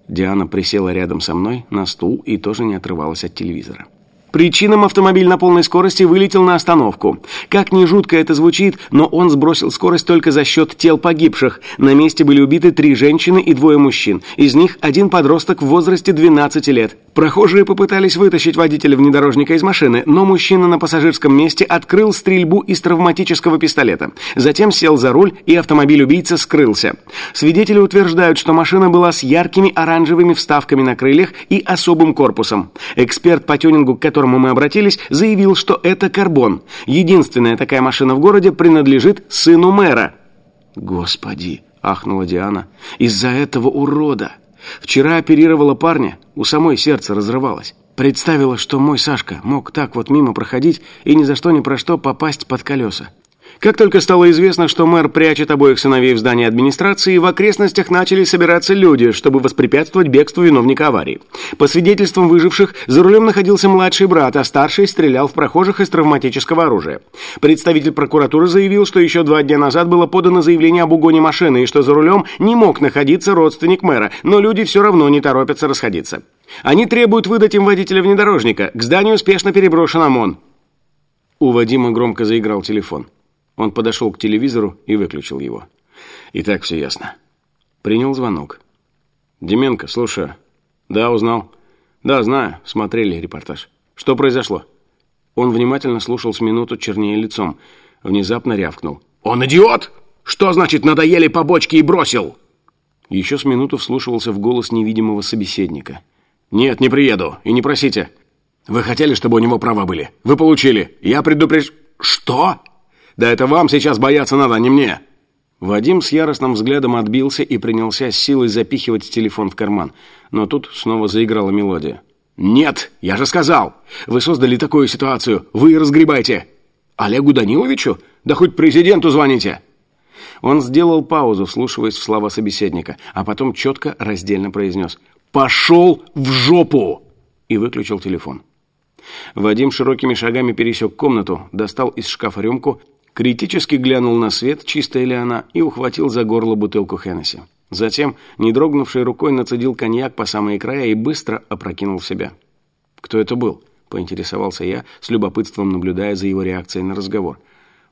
Диана присела рядом со мной на стул и тоже не отрывалась от телевизора. Причинам автомобиль на полной скорости вылетел на остановку. Как ни жутко это звучит, но он сбросил скорость только за счет тел погибших. На месте были убиты три женщины и двое мужчин. Из них один подросток в возрасте 12 лет. Прохожие попытались вытащить водителя внедорожника из машины, но мужчина на пассажирском месте открыл стрельбу из травматического пистолета. Затем сел за руль, и автомобиль убийца скрылся. Свидетели утверждают, что машина была с яркими оранжевыми вставками на крыльях и особым корпусом. Эксперт по тюнингу, к которому мы обратились, заявил, что это карбон. Единственная такая машина в городе принадлежит сыну мэра. «Господи!» – ахнула Диана. «Из-за этого урода!» Вчера оперировала парня, у самой сердце разрывалось. Представила, что мой Сашка мог так вот мимо проходить и ни за что ни про что попасть под колеса. Как только стало известно, что мэр прячет обоих сыновей в здании администрации, в окрестностях начали собираться люди, чтобы воспрепятствовать бегству виновника аварии. По свидетельствам выживших, за рулем находился младший брат, а старший стрелял в прохожих из травматического оружия. Представитель прокуратуры заявил, что еще два дня назад было подано заявление об угоне машины и что за рулем не мог находиться родственник мэра, но люди все равно не торопятся расходиться. Они требуют выдать им водителя внедорожника. К зданию спешно переброшен ОМОН. У Вадима громко заиграл телефон. Он подошел к телевизору и выключил его. И так все ясно. Принял звонок. «Деменко, слушаю». «Да, узнал». «Да, знаю. Смотрели репортаж». «Что произошло?» Он внимательно слушал с минуту чернее лицом. Внезапно рявкнул. «Он идиот! Что значит надоели побочки и бросил?» Еще с минуту вслушивался в голос невидимого собеседника. «Нет, не приеду. И не просите». Вы хотели, чтобы у него права были. Вы получили. Я предупреж... Что? Да это вам сейчас бояться надо, а не мне. Вадим с яростным взглядом отбился и принялся с силой запихивать телефон в карман. Но тут снова заиграла мелодия. «Нет, я же сказал! Вы создали такую ситуацию, вы разгребайте! Олегу Даниловичу? Да хоть президенту звоните!» Он сделал паузу, вслушиваясь в слова собеседника, а потом четко, раздельно произнес «Пошел в жопу!» и выключил телефон. Вадим широкими шагами пересек комнату, достал из шкафа рюмку, критически глянул на свет, чистая ли она, и ухватил за горло бутылку Хеннесси. Затем, не дрогнувшей рукой, нацедил коньяк по самые края и быстро опрокинул в себя. «Кто это был?» — поинтересовался я, с любопытством наблюдая за его реакцией на разговор.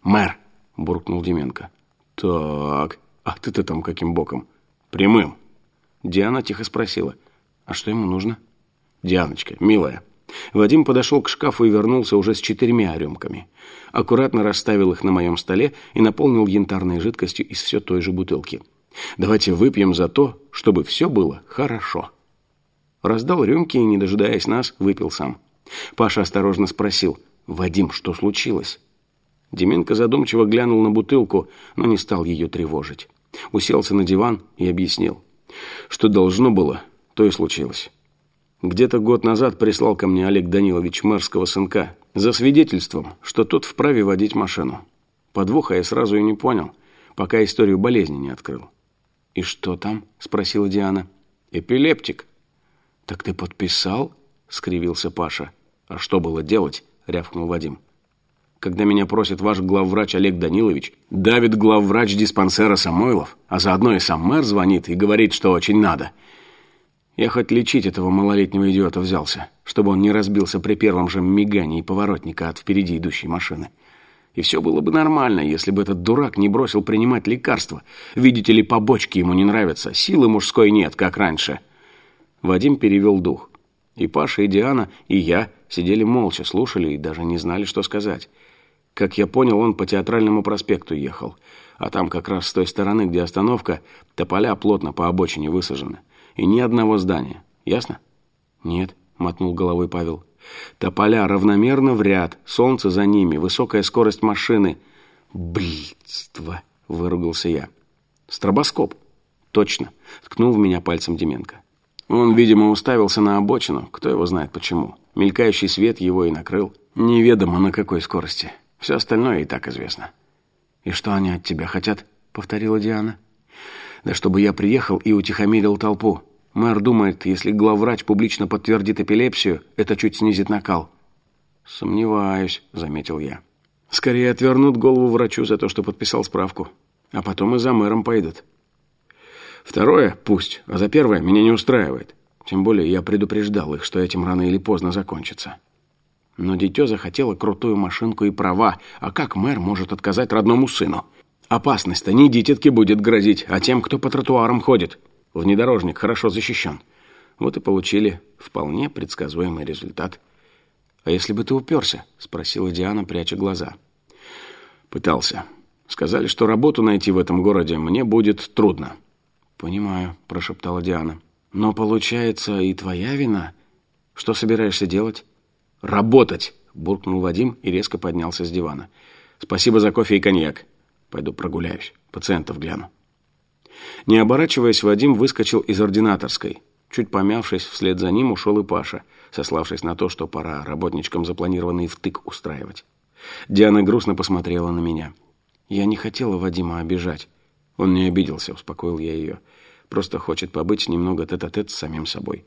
«Мэр!» — буркнул Деменко. «Так, а ты-то там каким боком?» «Прямым». Диана тихо спросила. «А что ему нужно?» «Дианочка, милая». Вадим подошел к шкафу и вернулся уже с четырьмя рюмками. Аккуратно расставил их на моем столе и наполнил янтарной жидкостью из все той же бутылки. «Давайте выпьем за то, чтобы все было хорошо». Раздал рюмки и, не дожидаясь нас, выпил сам. Паша осторожно спросил, «Вадим, что случилось?» Деменко задумчиво глянул на бутылку, но не стал ее тревожить. Уселся на диван и объяснил. Что должно было, то и случилось. Где-то год назад прислал ко мне Олег Данилович мэрского сынка за свидетельством, что тот вправе водить машину. Подвоха я сразу и не понял, пока историю болезни не открыл. «И что там?» – спросила Диана. «Эпилептик». «Так ты подписал?» – скривился Паша. «А что было делать?» – рявкнул Вадим когда меня просит ваш главврач Олег Данилович, давит главврач диспансера Самойлов, а заодно и сам мэр звонит и говорит, что очень надо. Я хоть лечить этого малолетнего идиота взялся, чтобы он не разбился при первом же мигании поворотника от впереди идущей машины. И все было бы нормально, если бы этот дурак не бросил принимать лекарства. Видите ли, побочки ему не нравятся, силы мужской нет, как раньше. Вадим перевел дух. И Паша, и Диана, и я сидели молча, слушали и даже не знали, что сказать. Как я понял, он по театральному проспекту ехал. А там как раз с той стороны, где остановка, тополя плотно по обочине высажены. И ни одного здания. Ясно? Нет, мотнул головой Павел. Тополя равномерно в ряд, солнце за ними, высокая скорость машины. Блядство, выругался я. Стробоскоп. Точно, ткнул в меня пальцем Деменко. Он, видимо, уставился на обочину, кто его знает почему. Мелькающий свет его и накрыл. Неведомо на какой скорости. Все остальное и так известно. «И что они от тебя хотят?» — повторила Диана. «Да чтобы я приехал и утихомирил толпу. Мэр думает, если главврач публично подтвердит эпилепсию, это чуть снизит накал». «Сомневаюсь», — заметил я. «Скорее отвернут голову врачу за то, что подписал справку. А потом и за мэром пойдут». «Второе — пусть, а за первое меня не устраивает. Тем более я предупреждал их, что этим рано или поздно закончится». Но дитё захотело крутую машинку и права, а как мэр может отказать родному сыну? Опасность-то не дитятке будет грозить, а тем, кто по тротуарам ходит. Внедорожник хорошо защищен. Вот и получили вполне предсказуемый результат. «А если бы ты уперся?» — спросила Диана, пряча глаза. «Пытался. Сказали, что работу найти в этом городе мне будет трудно». «Понимаю», — прошептала Диана. «Но получается и твоя вина. Что собираешься делать?» «Работать!» – буркнул Вадим и резко поднялся с дивана. «Спасибо за кофе и коньяк. Пойду прогуляюсь, пациентов гляну». Не оборачиваясь, Вадим выскочил из ординаторской. Чуть помявшись, вслед за ним ушел и Паша, сославшись на то, что пора работничкам запланированный втык устраивать. Диана грустно посмотрела на меня. Я не хотела Вадима обижать. Он не обиделся, успокоил я ее. Просто хочет побыть немного тет-а-тет -тет с самим собой.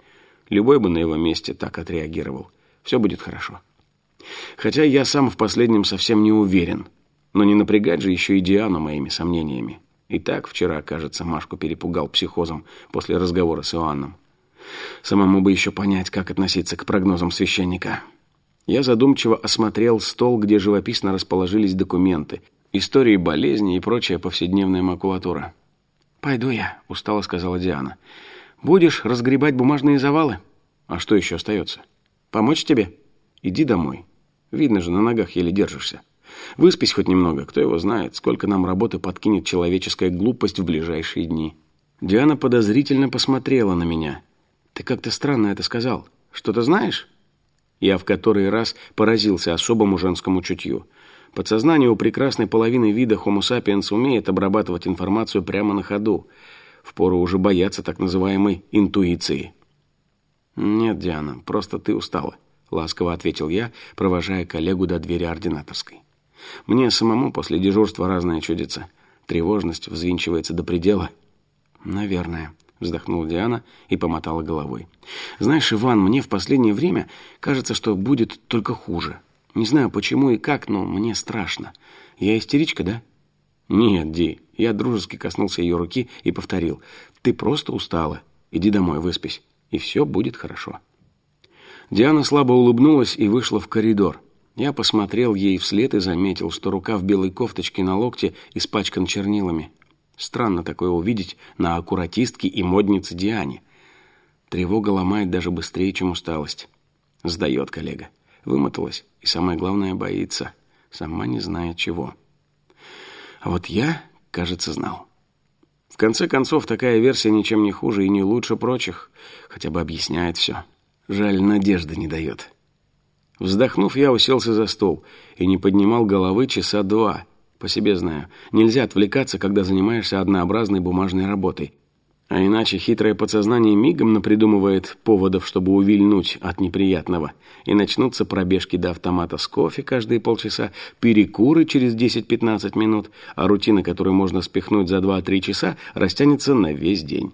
Любой бы на его месте так отреагировал. Все будет хорошо. Хотя я сам в последнем совсем не уверен. Но не напрягать же еще и Диану моими сомнениями. И так вчера, кажется, Машку перепугал психозом после разговора с Иоанном. Самому бы еще понять, как относиться к прогнозам священника. Я задумчиво осмотрел стол, где живописно расположились документы, истории болезни и прочая повседневная макулатура. «Пойду я», — устало сказала Диана. «Будешь разгребать бумажные завалы?» «А что еще остается?» Помочь тебе? Иди домой. Видно же, на ногах еле держишься. Выспись хоть немного, кто его знает, сколько нам работы подкинет человеческая глупость в ближайшие дни. Диана подозрительно посмотрела на меня. Ты как-то странно это сказал. Что-то знаешь? Я в который раз поразился особому женскому чутью. Подсознание у прекрасной половины вида Homo sapiens умеет обрабатывать информацию прямо на ходу. Впору уже бояться так называемой интуиции. «Нет, Диана, просто ты устала», — ласково ответил я, провожая коллегу до двери ординаторской. «Мне самому после дежурства разное чудится. Тревожность взвинчивается до предела». «Наверное», — вздохнула Диана и помотала головой. «Знаешь, Иван, мне в последнее время кажется, что будет только хуже. Не знаю, почему и как, но мне страшно. Я истеричка, да?» «Нет, Ди». Я дружески коснулся ее руки и повторил. «Ты просто устала. Иди домой, выспись, и все будет хорошо». Диана слабо улыбнулась и вышла в коридор. Я посмотрел ей вслед и заметил, что рука в белой кофточке на локте испачкан чернилами. Странно такое увидеть на аккуратистке и моднице Диане. Тревога ломает даже быстрее, чем усталость. Сдает коллега. Вымоталась и, самое главное, боится. Сама не знает чего. А вот я, кажется, знал. В конце концов, такая версия ничем не хуже и не лучше прочих. Хотя бы объясняет все. Жаль, надежды не дает. Вздохнув, я уселся за стол и не поднимал головы часа два – по себе знаю. Нельзя отвлекаться, когда занимаешься однообразной бумажной работой. А иначе хитрое подсознание мигом напридумывает поводов, чтобы увильнуть от неприятного. И начнутся пробежки до автомата с кофе каждые полчаса, перекуры через 10-15 минут, а рутина, которую можно спихнуть за 2-3 часа, растянется на весь день.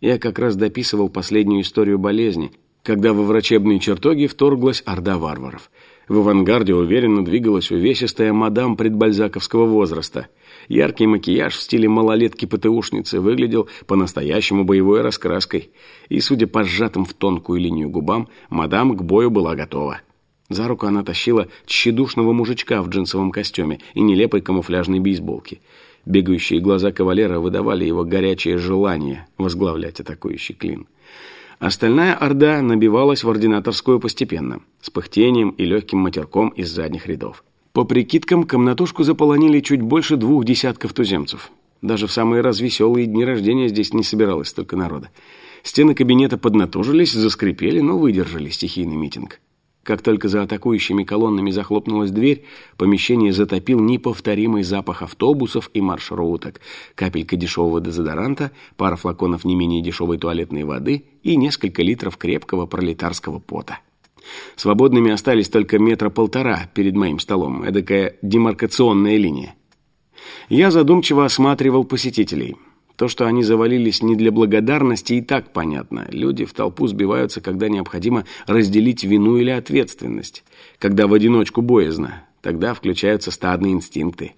Я как раз дописывал последнюю историю болезни, когда во врачебные чертоги вторглась орда варваров – в авангарде уверенно двигалась увесистая мадам предбальзаковского возраста. Яркий макияж в стиле малолетки-ПТУшницы выглядел по-настоящему боевой раскраской. И, судя по сжатым в тонкую линию губам, мадам к бою была готова. За руку она тащила тщедушного мужичка в джинсовом костюме и нелепой камуфляжной бейсболке. Бегающие глаза кавалера выдавали его горячее желание возглавлять атакующий клин. Остальная орда набивалась в ординаторскую постепенно, с пыхтением и легким матерком из задних рядов. По прикидкам, комнатушку заполонили чуть больше двух десятков туземцев. Даже в самые развеселые дни рождения здесь не собиралось столько народа. Стены кабинета поднатужились, заскрипели, но выдержали стихийный митинг. Как только за атакующими колоннами захлопнулась дверь, помещение затопил неповторимый запах автобусов и маршруток, капелька дешевого дезодоранта, пара флаконов не менее дешевой туалетной воды и несколько литров крепкого пролетарского пота. Свободными остались только метра полтора перед моим столом, эдакая демаркационная линия. Я задумчиво осматривал посетителей – то, что они завалились не для благодарности, и так понятно. Люди в толпу сбиваются, когда необходимо разделить вину или ответственность. Когда в одиночку боязно, тогда включаются стадные инстинкты.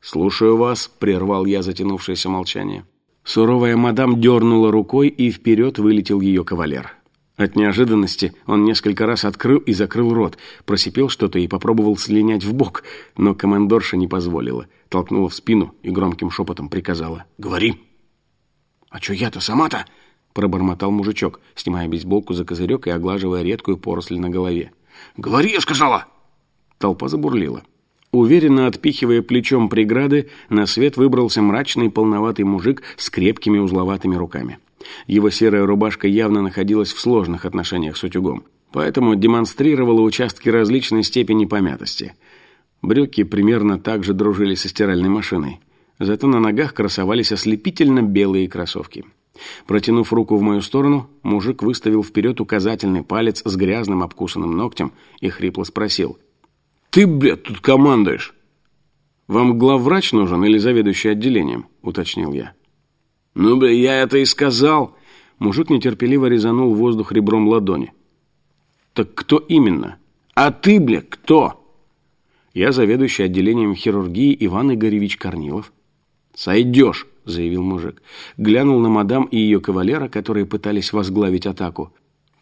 «Слушаю вас», — прервал я затянувшееся молчание. Суровая мадам дернула рукой, и вперед вылетел ее кавалер. От неожиданности он несколько раз открыл и закрыл рот, просипел что-то и попробовал слинять в бок, но командорша не позволила, толкнула в спину и громким шепотом приказала «Говори!» «А чё я-то сама-то?» – пробормотал мужичок, снимая бейсболку за козырек и оглаживая редкую поросль на голове. «Говори, я сказала!» Толпа забурлила. Уверенно отпихивая плечом преграды, на свет выбрался мрачный полноватый мужик с крепкими узловатыми руками. Его серая рубашка явно находилась в сложных отношениях с утюгом, поэтому демонстрировала участки различной степени помятости. Брюки примерно так же дружили со стиральной машиной. Зато на ногах красовались ослепительно белые кроссовки. Протянув руку в мою сторону, мужик выставил вперед указательный палец с грязным обкусанным ногтем и хрипло спросил. «Ты, блядь, тут командуешь!» «Вам главврач нужен или заведующий отделением?» — уточнил я. «Ну, бля, я это и сказал!» Мужик нетерпеливо резанул воздух ребром ладони. «Так кто именно?» «А ты, бля, кто?» «Я заведующий отделением хирургии Иван Игоревич Корнилов». «Сойдешь!» — заявил мужик. Глянул на мадам и ее кавалера, которые пытались возглавить атаку.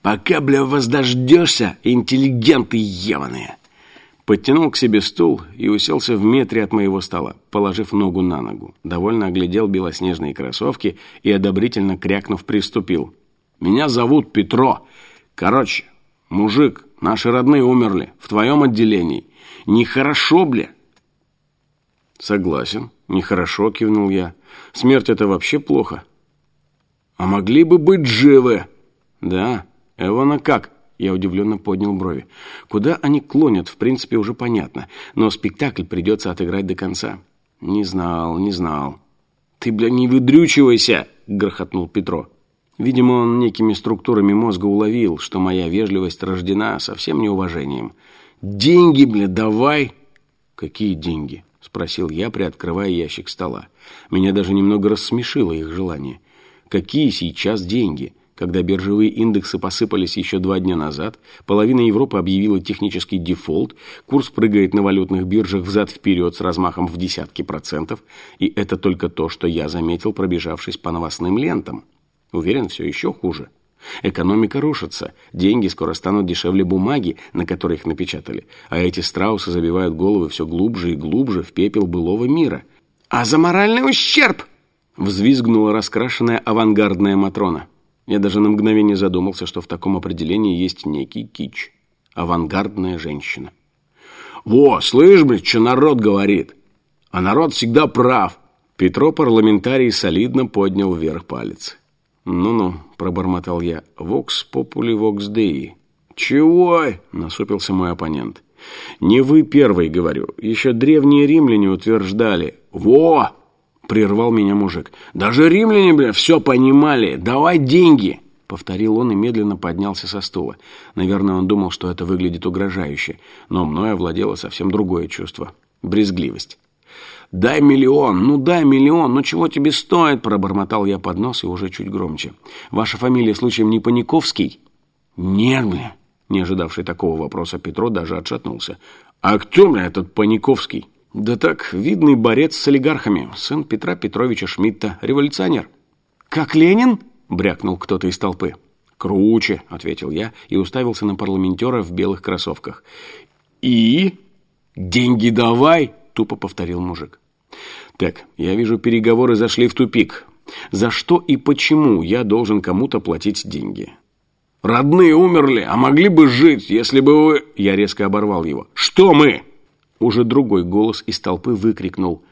«Пока, бля, воздождешься, интеллигенты ебаные!» Подтянул к себе стул и уселся в метре от моего стола, положив ногу на ногу. Довольно оглядел белоснежные кроссовки и, одобрительно крякнув, приступил. «Меня зовут Петро. Короче, мужик, наши родные умерли. В твоем отделении. Нехорошо, бля!» «Согласен. Нехорошо», — кивнул я. «Смерть — это вообще плохо». «А могли бы быть живы?» «Да. Эвана как? Я удивленно поднял брови. Куда они клонят, в принципе, уже понятно. Но спектакль придется отыграть до конца. Не знал, не знал. «Ты, бля, не выдрючивайся!» — грохотнул Петро. Видимо, он некими структурами мозга уловил, что моя вежливость рождена совсем неуважением. «Деньги, бля, давай!» «Какие деньги?» — спросил я, приоткрывая ящик стола. Меня даже немного рассмешило их желание. «Какие сейчас деньги?» Когда биржевые индексы посыпались еще два дня назад, половина Европы объявила технический дефолт, курс прыгает на валютных биржах взад-вперед с размахом в десятки процентов, и это только то, что я заметил, пробежавшись по новостным лентам. Уверен, все еще хуже. Экономика рушится, деньги скоро станут дешевле бумаги, на которой их напечатали, а эти страусы забивают головы все глубже и глубже в пепел былого мира. «А за моральный ущерб!» — взвизгнула раскрашенная авангардная Матрона. Я даже на мгновение задумался, что в таком определении есть некий кич. Авангардная женщина. «Во, слышь, блядь, что народ говорит? А народ всегда прав!» Петро парламентарий солидно поднял вверх палец. «Ну-ну», — пробормотал я, — «вокс попули вокс деи». «Чего?» — насупился мой оппонент. «Не вы первый, говорю. Еще древние римляне утверждали». «Во!» — прервал меня мужик. «Даже римляне, бля, все понимали. Давай деньги!» Повторил он и медленно поднялся со стула. Наверное, он думал, что это выглядит угрожающе, но мной овладело совсем другое чувство — брезгливость. «Дай миллион! Ну дай миллион! Ну чего тебе стоит?» Пробормотал я под нос и уже чуть громче. «Ваша фамилия случаем не Паниковский?» «Нет, бля!» Не ожидавший такого вопроса Петро даже отшатнулся. «А кто, бля, этот Паниковский?» «Да так, видный борец с олигархами, сын Петра Петровича Шмидта, революционер». «Как Ленин?» — брякнул кто-то из толпы. «Круче», — ответил я и уставился на парламентера в белых кроссовках. «И? Деньги давай!» — тупо повторил мужик. Так, я вижу, переговоры зашли в тупик. За что и почему я должен кому-то платить деньги? Родные умерли, а могли бы жить, если бы вы... Я резко оборвал его. Что мы? Уже другой голос из толпы выкрикнул.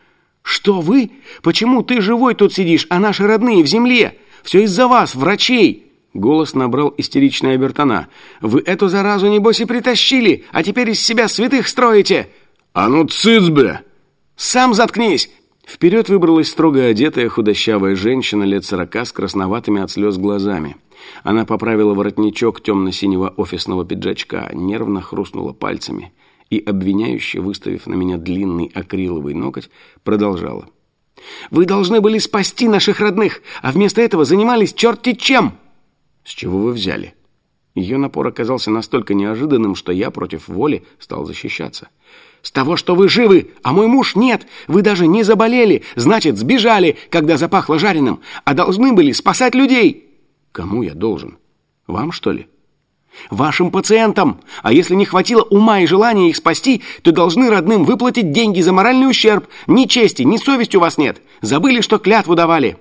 Что вы? Почему ты живой тут сидишь, а наши родные в земле? Все из-за вас, врачей. Голос набрал истеричная обертона. «Вы эту заразу, небось, и притащили, а теперь из себя святых строите!» «А ну, цыц, бля!» «Сам заткнись! Вперед выбралась строго одетая худощавая женщина лет сорока с красноватыми от слез глазами. Она поправила воротничок темно-синего офисного пиджачка, нервно хрустнула пальцами и, обвиняюще выставив на меня длинный акриловый ноготь, продолжала. «Вы должны были спасти наших родных, а вместо этого занимались черти чем!» «С чего вы взяли?» Ее напор оказался настолько неожиданным, что я против воли стал защищаться. С того, что вы живы, а мой муж нет. Вы даже не заболели, значит, сбежали, когда запахло жареным, а должны были спасать людей. Кому я должен? Вам, что ли? Вашим пациентам. А если не хватило ума и желания их спасти, то должны родным выплатить деньги за моральный ущерб. Ни чести, ни совести у вас нет. Забыли, что клятву давали.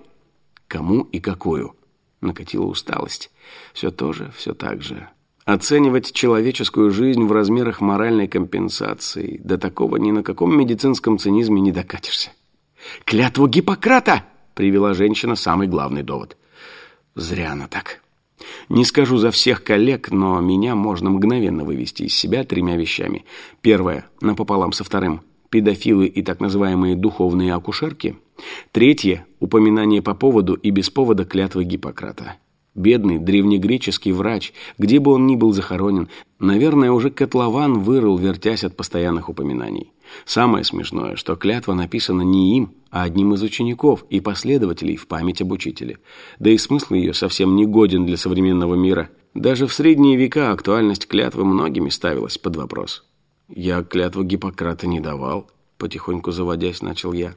Кому и какую? Накатила усталость. Все то же, все так же. Оценивать человеческую жизнь в размерах моральной компенсации, до такого ни на каком медицинском цинизме не докатишься. «Клятву Гиппократа!» — привела женщина самый главный довод. Зря она так. Не скажу за всех коллег, но меня можно мгновенно вывести из себя тремя вещами. Первое, напополам со вторым, педофилы и так называемые духовные акушерки. Третье, упоминание по поводу и без повода клятвы Гиппократа. Бедный древнегреческий врач, где бы он ни был захоронен, наверное, уже котлован вырыл, вертясь от постоянных упоминаний. Самое смешное, что клятва написана не им, а одним из учеников и последователей в память об учителе. Да и смысл ее совсем не годен для современного мира. Даже в средние века актуальность клятвы многими ставилась под вопрос. «Я клятву Гиппократа не давал», — потихоньку заводясь начал я.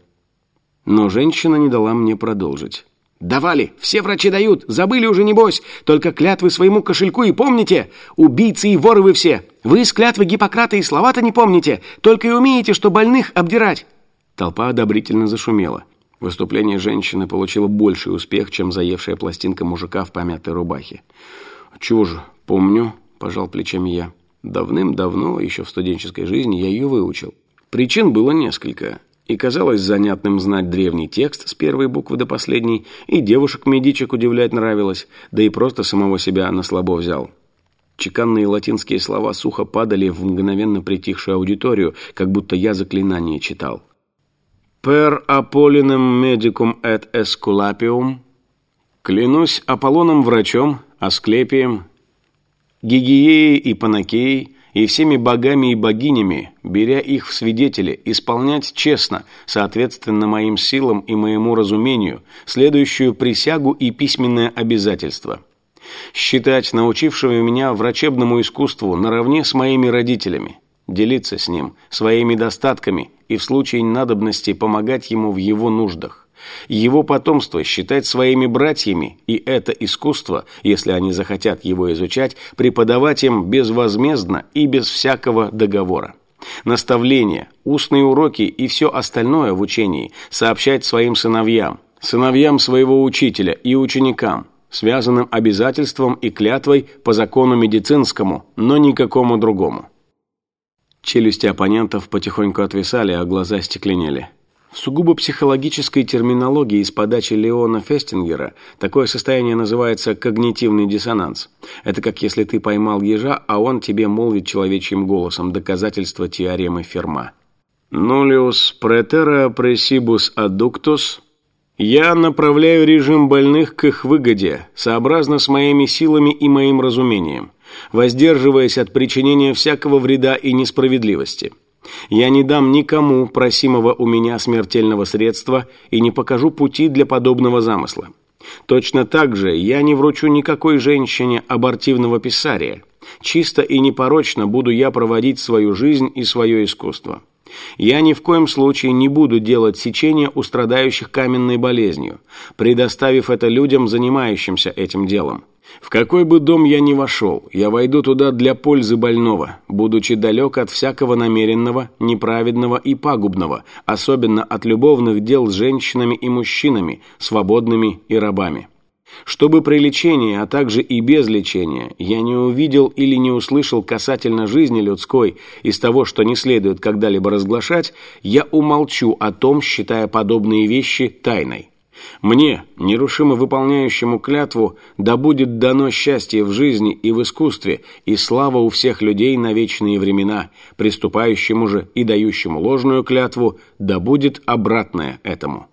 Но женщина не дала мне продолжить. Давали, все врачи дают, забыли уже небось, только клятвы своему кошельку и помните, убийцы и воры вы все. Вы с клятвы Гиппократа и слова-то не помните, только и умеете, что больных обдирать. Толпа одобрительно зашумела. Выступление женщины получило больший успех, чем заевшая пластинка мужика в помятой рубахе. «Чего же, помню», – пожал плечами я. Давным-давно, еще в студенческой жизни, я ее выучил. Причин было несколько. И казалось занятным знать древний текст с первой буквы до последней, и девушек-медичек удивлять нравилось, да и просто самого себя на слабо взял. Чеканные латинские слова сухо падали в мгновенно притихшую аудиторию, как будто я заклинание читал. «Per Apollinem medicum et Esculapium» «Клянусь Аполлоном врачом, Асклепием, Гигиеей и Панакеей, и всеми богами и богинями, беря их в свидетели, исполнять честно, соответственно моим силам и моему разумению, следующую присягу и письменное обязательство. Считать научившего меня врачебному искусству наравне с моими родителями, делиться с ним своими достатками и в случае надобности помогать ему в его нуждах его потомство считать своими братьями, и это искусство, если они захотят его изучать, преподавать им безвозмездно и без всякого договора. Наставления, устные уроки и все остальное в учении сообщать своим сыновьям, сыновьям своего учителя и ученикам, связанным обязательством и клятвой по закону медицинскому, но никакому другому. Челюсти оппонентов потихоньку отвисали, а глаза стекленели. В сугубо психологической терминологии из подачи Леона Фестингера такое состояние называется когнитивный диссонанс. Это как если ты поймал ежа, а он тебе молвит человечьим голосом доказательство теоремы Ферма. «Нулиус претера пресибус адуктус» Я направляю режим больных к их выгоде, сообразно с моими силами и моим разумением, воздерживаясь от причинения всякого вреда и несправедливости. Я не дам никому просимого у меня смертельного средства и не покажу пути для подобного замысла. Точно так же я не вручу никакой женщине абортивного писария. Чисто и непорочно буду я проводить свою жизнь и свое искусство. Я ни в коем случае не буду делать сечения у страдающих каменной болезнью, предоставив это людям, занимающимся этим делом. В какой бы дом я ни вошел, я войду туда для пользы больного, будучи далек от всякого намеренного, неправедного и пагубного, особенно от любовных дел с женщинами и мужчинами, свободными и рабами. Чтобы при лечении, а также и без лечения, я не увидел или не услышал касательно жизни людской из того, что не следует когда-либо разглашать, я умолчу о том, считая подобные вещи тайной. Мне, нерушимо выполняющему клятву, да будет дано счастье в жизни и в искусстве, и слава у всех людей на вечные времена, приступающему же и дающему ложную клятву, да будет обратное этому.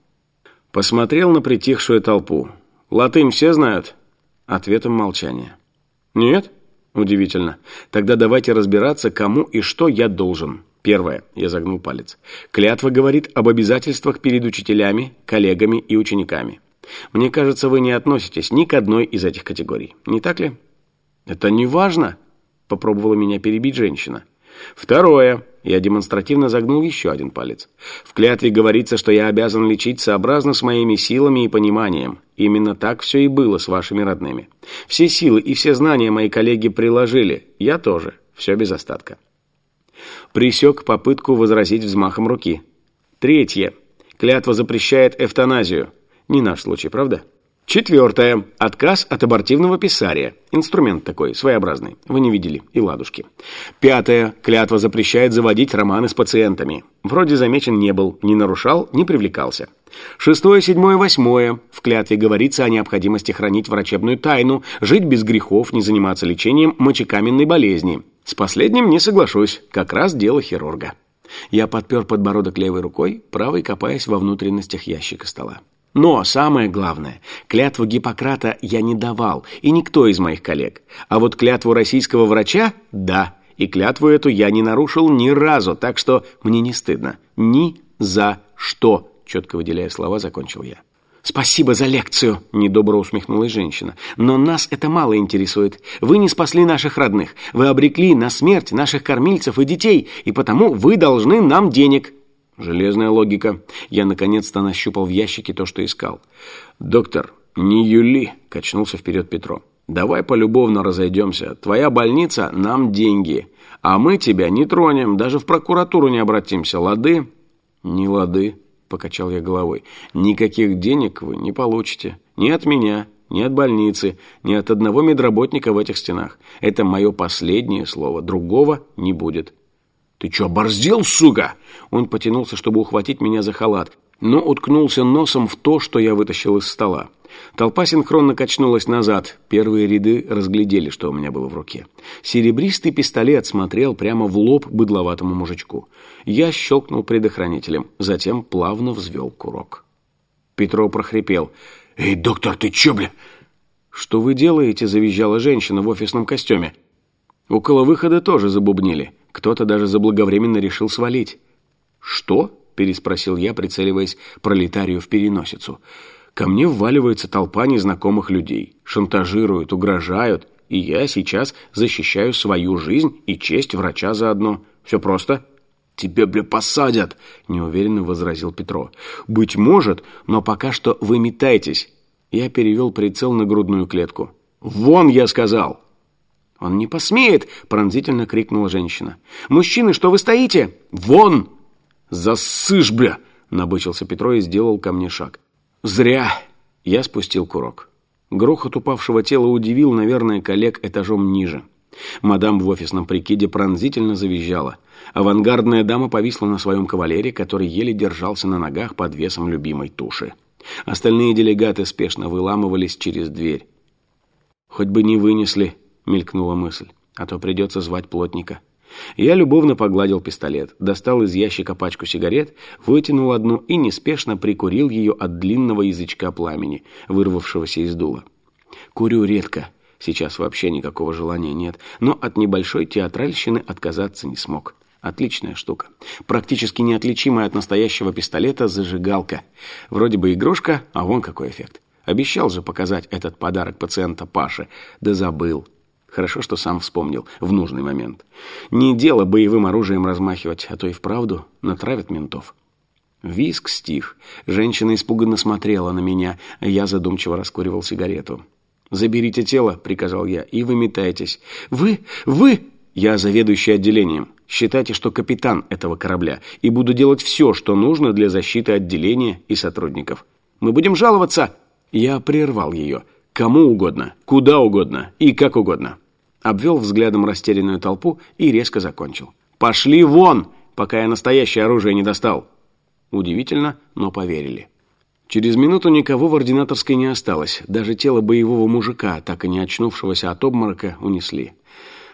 Посмотрел на притихшую толпу. Латынь все знают? Ответом молчание. Нет? Удивительно. Тогда давайте разбираться, кому и что я должен. Первое. Я загнул палец. Клятва говорит об обязательствах перед учителями, коллегами и учениками. Мне кажется, вы не относитесь ни к одной из этих категорий. Не так ли? Это не важно, попробовала меня перебить женщина. Второе. Я демонстративно загнул еще один палец. В клятве говорится, что я обязан лечить сообразно с моими силами и пониманием. Именно так все и было с вашими родными. Все силы и все знания мои коллеги приложили. Я тоже. Все без остатка пресек попытку возразить взмахом руки. Третье. Клятва запрещает эвтаназию. Не наш случай, правда? Четвертое. Отказ от абортивного писария. Инструмент такой, своеобразный. Вы не видели. И ладушки. Пятое. Клятва запрещает заводить романы с пациентами. Вроде замечен не был, не нарушал, не привлекался. Шестое, седьмое, восьмое. В клятве говорится о необходимости хранить врачебную тайну, жить без грехов, не заниматься лечением мочекаменной болезни. С последним не соглашусь, как раз дело хирурга. Я подпер подбородок левой рукой, правой копаясь во внутренностях ящика стола. Но самое главное, клятву Гиппократа я не давал, и никто из моих коллег. А вот клятву российского врача – да. И клятву эту я не нарушил ни разу, так что мне не стыдно. Ни за что, четко выделяя слова, закончил я. «Спасибо за лекцию», – недобро усмехнулась женщина. «Но нас это мало интересует. Вы не спасли наших родных. Вы обрекли на смерть наших кормильцев и детей, и потому вы должны нам денег». Железная логика. Я наконец-то нащупал в ящике то, что искал. «Доктор, не юли», – качнулся вперед Петро. «Давай полюбовно разойдемся. Твоя больница – нам деньги. А мы тебя не тронем, даже в прокуратуру не обратимся. Лады?» «Не лады», покачал я головой. Никаких денег вы не получите. Ни от меня, ни от больницы, ни от одного медработника в этих стенах. Это мое последнее слово. Другого не будет. Ты что, борздел, сука? Он потянулся, чтобы ухватить меня за халат. но уткнулся носом в то, что я вытащил из стола. Толпа синхронно качнулась назад. Первые ряды разглядели, что у меня было в руке. Серебристый пистолет смотрел прямо в лоб быдловатому мужичку. Я щелкнул предохранителем, затем плавно взвел курок. Петро прохрипел. «Эй, доктор, ты чё, бля?» «Что вы делаете?» – завизжала женщина в офисном костюме. Около выхода тоже забубнили. Кто-то даже заблаговременно решил свалить. «Что?» – переспросил я, прицеливаясь пролетарию в переносицу. Ко мне вваливается толпа незнакомых людей. Шантажируют, угрожают. И я сейчас защищаю свою жизнь и честь врача заодно. Все просто. «Тебя, бля, посадят!» – неуверенно возразил Петро. «Быть может, но пока что вы метайтесь». Я перевел прицел на грудную клетку. «Вон, я сказал!» «Он не посмеет!» – пронзительно крикнула женщина. «Мужчины, что вы стоите? Вон!» «Засышь, бля!» – набычился Петро и сделал ко мне шаг. «Зря!» – я спустил курок. Грохот упавшего тела удивил, наверное, коллег этажом ниже. Мадам в офисном прикиде пронзительно завизжала. Авангардная дама повисла на своем кавалере, который еле держался на ногах под весом любимой туши. Остальные делегаты спешно выламывались через дверь. «Хоть бы не вынесли», — мелькнула мысль, «а то придется звать плотника». Я любовно погладил пистолет, достал из ящика пачку сигарет, вытянул одну и неспешно прикурил ее от длинного язычка пламени, вырвавшегося из дула. Курю редко, сейчас вообще никакого желания нет, но от небольшой театральщины отказаться не смог. Отличная штука. Практически неотличимая от настоящего пистолета зажигалка. Вроде бы игрушка, а вон какой эффект. Обещал же показать этот подарок пациента Паше, да забыл. Хорошо, что сам вспомнил в нужный момент. Не дело боевым оружием размахивать, а то и вправду натравят ментов. Виск стих. Женщина испуганно смотрела на меня, а я задумчиво раскуривал сигарету. «Заберите тело», — приказал я, — «и выметайтесь». «Вы? Вы?» «Я заведующий отделением. Считайте, что капитан этого корабля, и буду делать все, что нужно для защиты отделения и сотрудников. Мы будем жаловаться!» Я прервал ее. «Кому угодно, куда угодно и как угодно». Обвел взглядом растерянную толпу и резко закончил. «Пошли вон, пока я настоящее оружие не достал!» Удивительно, но поверили. Через минуту никого в ординаторской не осталось. Даже тело боевого мужика, так и не очнувшегося от обморока, унесли.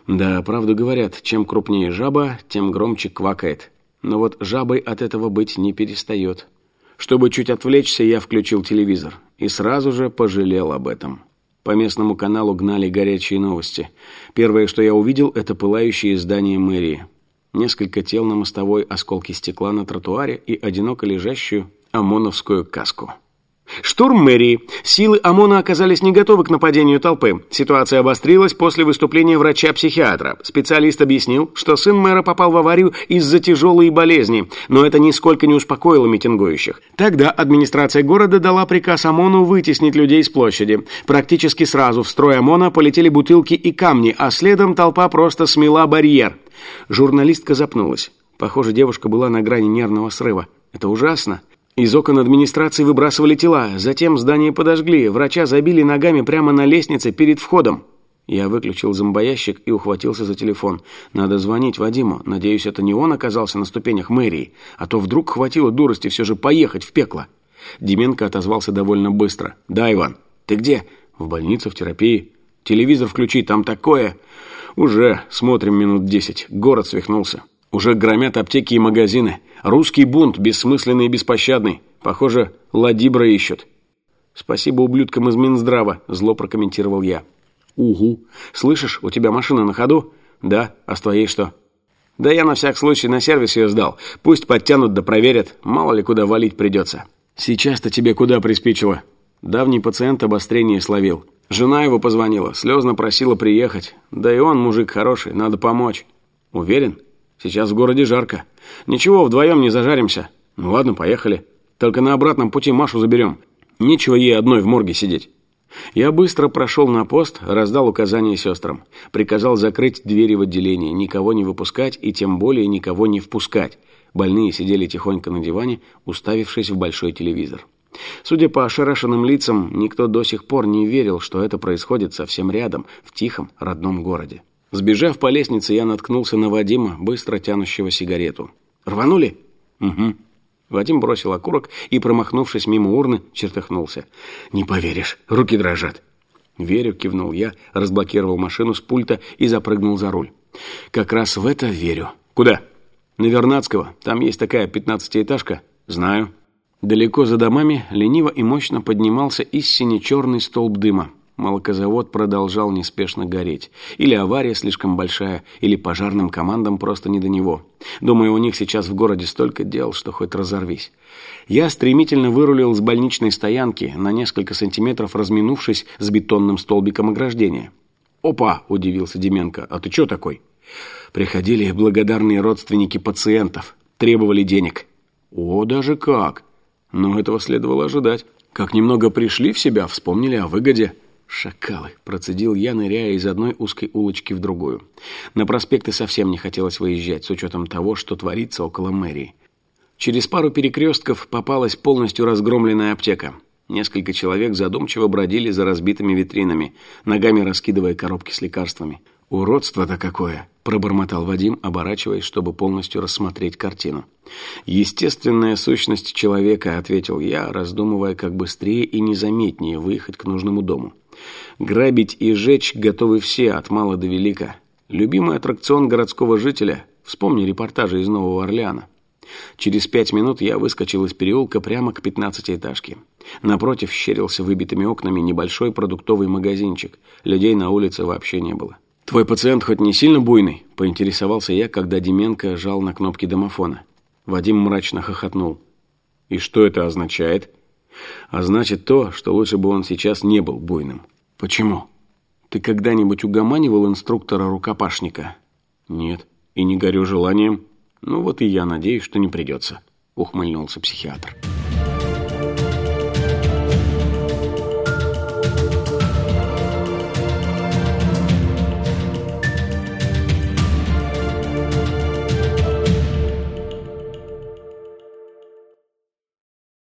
Да, правду говорят, чем крупнее жаба, тем громче квакает. Но вот жабой от этого быть не перестает. Чтобы чуть отвлечься, я включил телевизор. И сразу же пожалел об этом. По местному каналу гнали горячие новости. Первое, что я увидел, это пылающее здание мэрии. Несколько тел на мостовой, осколки стекла на тротуаре и одиноко лежащую ОМОНовскую каску. Штурм мэрии. Силы ОМОНа оказались не готовы к нападению толпы. Ситуация обострилась после выступления врача-психиатра. Специалист объяснил, что сын мэра попал в аварию из-за тяжелой болезни, но это нисколько не успокоило митингующих. Тогда администрация города дала приказ ОМОНу вытеснить людей с площади. Практически сразу в строй ОМОНа полетели бутылки и камни, а следом толпа просто смела барьер. Журналистка запнулась. Похоже, девушка была на грани нервного срыва. Это ужасно. Из окон администрации выбрасывали тела, затем здание подожгли, врача забили ногами прямо на лестнице перед входом. Я выключил зомбоящик и ухватился за телефон. Надо звонить Вадиму. Надеюсь, это не он оказался на ступенях мэрии, а то вдруг хватило дурости все же поехать в пекло. Деменко отозвался довольно быстро. «Да, Иван. Ты где?» «В больнице, в терапии. Телевизор включи, там такое...» «Уже. Смотрим минут десять. Город свихнулся». Уже громят аптеки и магазины. Русский бунт, бессмысленный и беспощадный. Похоже, ладибра ищут. Спасибо ублюдкам из Минздрава, зло прокомментировал я. Угу. Слышишь, у тебя машина на ходу? Да. А с твоей что? Да я на всяк случай на сервис ее сдал. Пусть подтянут да проверят. Мало ли куда валить придется. Сейчас-то тебе куда приспичило? Давний пациент обострение словил. Жена его позвонила, слезно просила приехать. Да и он мужик хороший, надо помочь. Уверен? Сейчас в городе жарко. Ничего, вдвоем не зажаримся. Ну ладно, поехали. Только на обратном пути Машу заберем. Нечего ей одной в морге сидеть. Я быстро прошел на пост, раздал указания сестрам. Приказал закрыть двери в отделении, никого не выпускать и тем более никого не впускать. Больные сидели тихонько на диване, уставившись в большой телевизор. Судя по ошарашенным лицам, никто до сих пор не верил, что это происходит совсем рядом, в тихом, родном городе. Сбежав по лестнице, я наткнулся на Вадима, быстро тянущего сигарету. «Рванули?» «Угу». Вадим бросил окурок и, промахнувшись мимо урны, чертыхнулся. «Не поверишь, руки дрожат». «Верю», — кивнул я, разблокировал машину с пульта и запрыгнул за руль. «Как раз в это верю». «Куда?» «На Вернадского. Там есть такая пятнадцатиэтажка». «Знаю». Далеко за домами лениво и мощно поднимался из сине-черный столб дыма. Молокозавод продолжал неспешно гореть. Или авария слишком большая, или пожарным командам просто не до него. Думаю, у них сейчас в городе столько дел, что хоть разорвись. Я стремительно вырулил с больничной стоянки, на несколько сантиметров разминувшись с бетонным столбиком ограждения. «Опа!» – удивился Деменко. «А ты чё такой?» Приходили благодарные родственники пациентов. Требовали денег. «О, даже как!» Но этого следовало ожидать. Как немного пришли в себя, вспомнили о выгоде – «Шакалы!» – процедил я, ныряя из одной узкой улочки в другую. На проспекты совсем не хотелось выезжать, с учетом того, что творится около мэрии. Через пару перекрестков попалась полностью разгромленная аптека. Несколько человек задумчиво бродили за разбитыми витринами, ногами раскидывая коробки с лекарствами. «Уродство-то какое!» – пробормотал Вадим, оборачиваясь, чтобы полностью рассмотреть картину. «Естественная сущность человека», – ответил я, раздумывая, как быстрее и незаметнее выехать к нужному дому. Грабить и жечь готовы все, от мала до велика. Любимый аттракцион городского жителя. Вспомни репортажи из Нового Орлеана. Через пять минут я выскочил из переулка прямо к пятнадцатиэтажке. Напротив щерился выбитыми окнами небольшой продуктовый магазинчик. Людей на улице вообще не было. «Твой пациент хоть не сильно буйный?» – поинтересовался я, когда Деменко жал на кнопки домофона. Вадим мрачно хохотнул. «И что это означает?» А значит то, что лучше бы он сейчас не был буйным. Почему? Ты когда-нибудь угоманивал инструктора-рукопашника? Нет. И не горю желанием. Ну вот и я надеюсь, что не придется. Ухмыльнулся психиатр.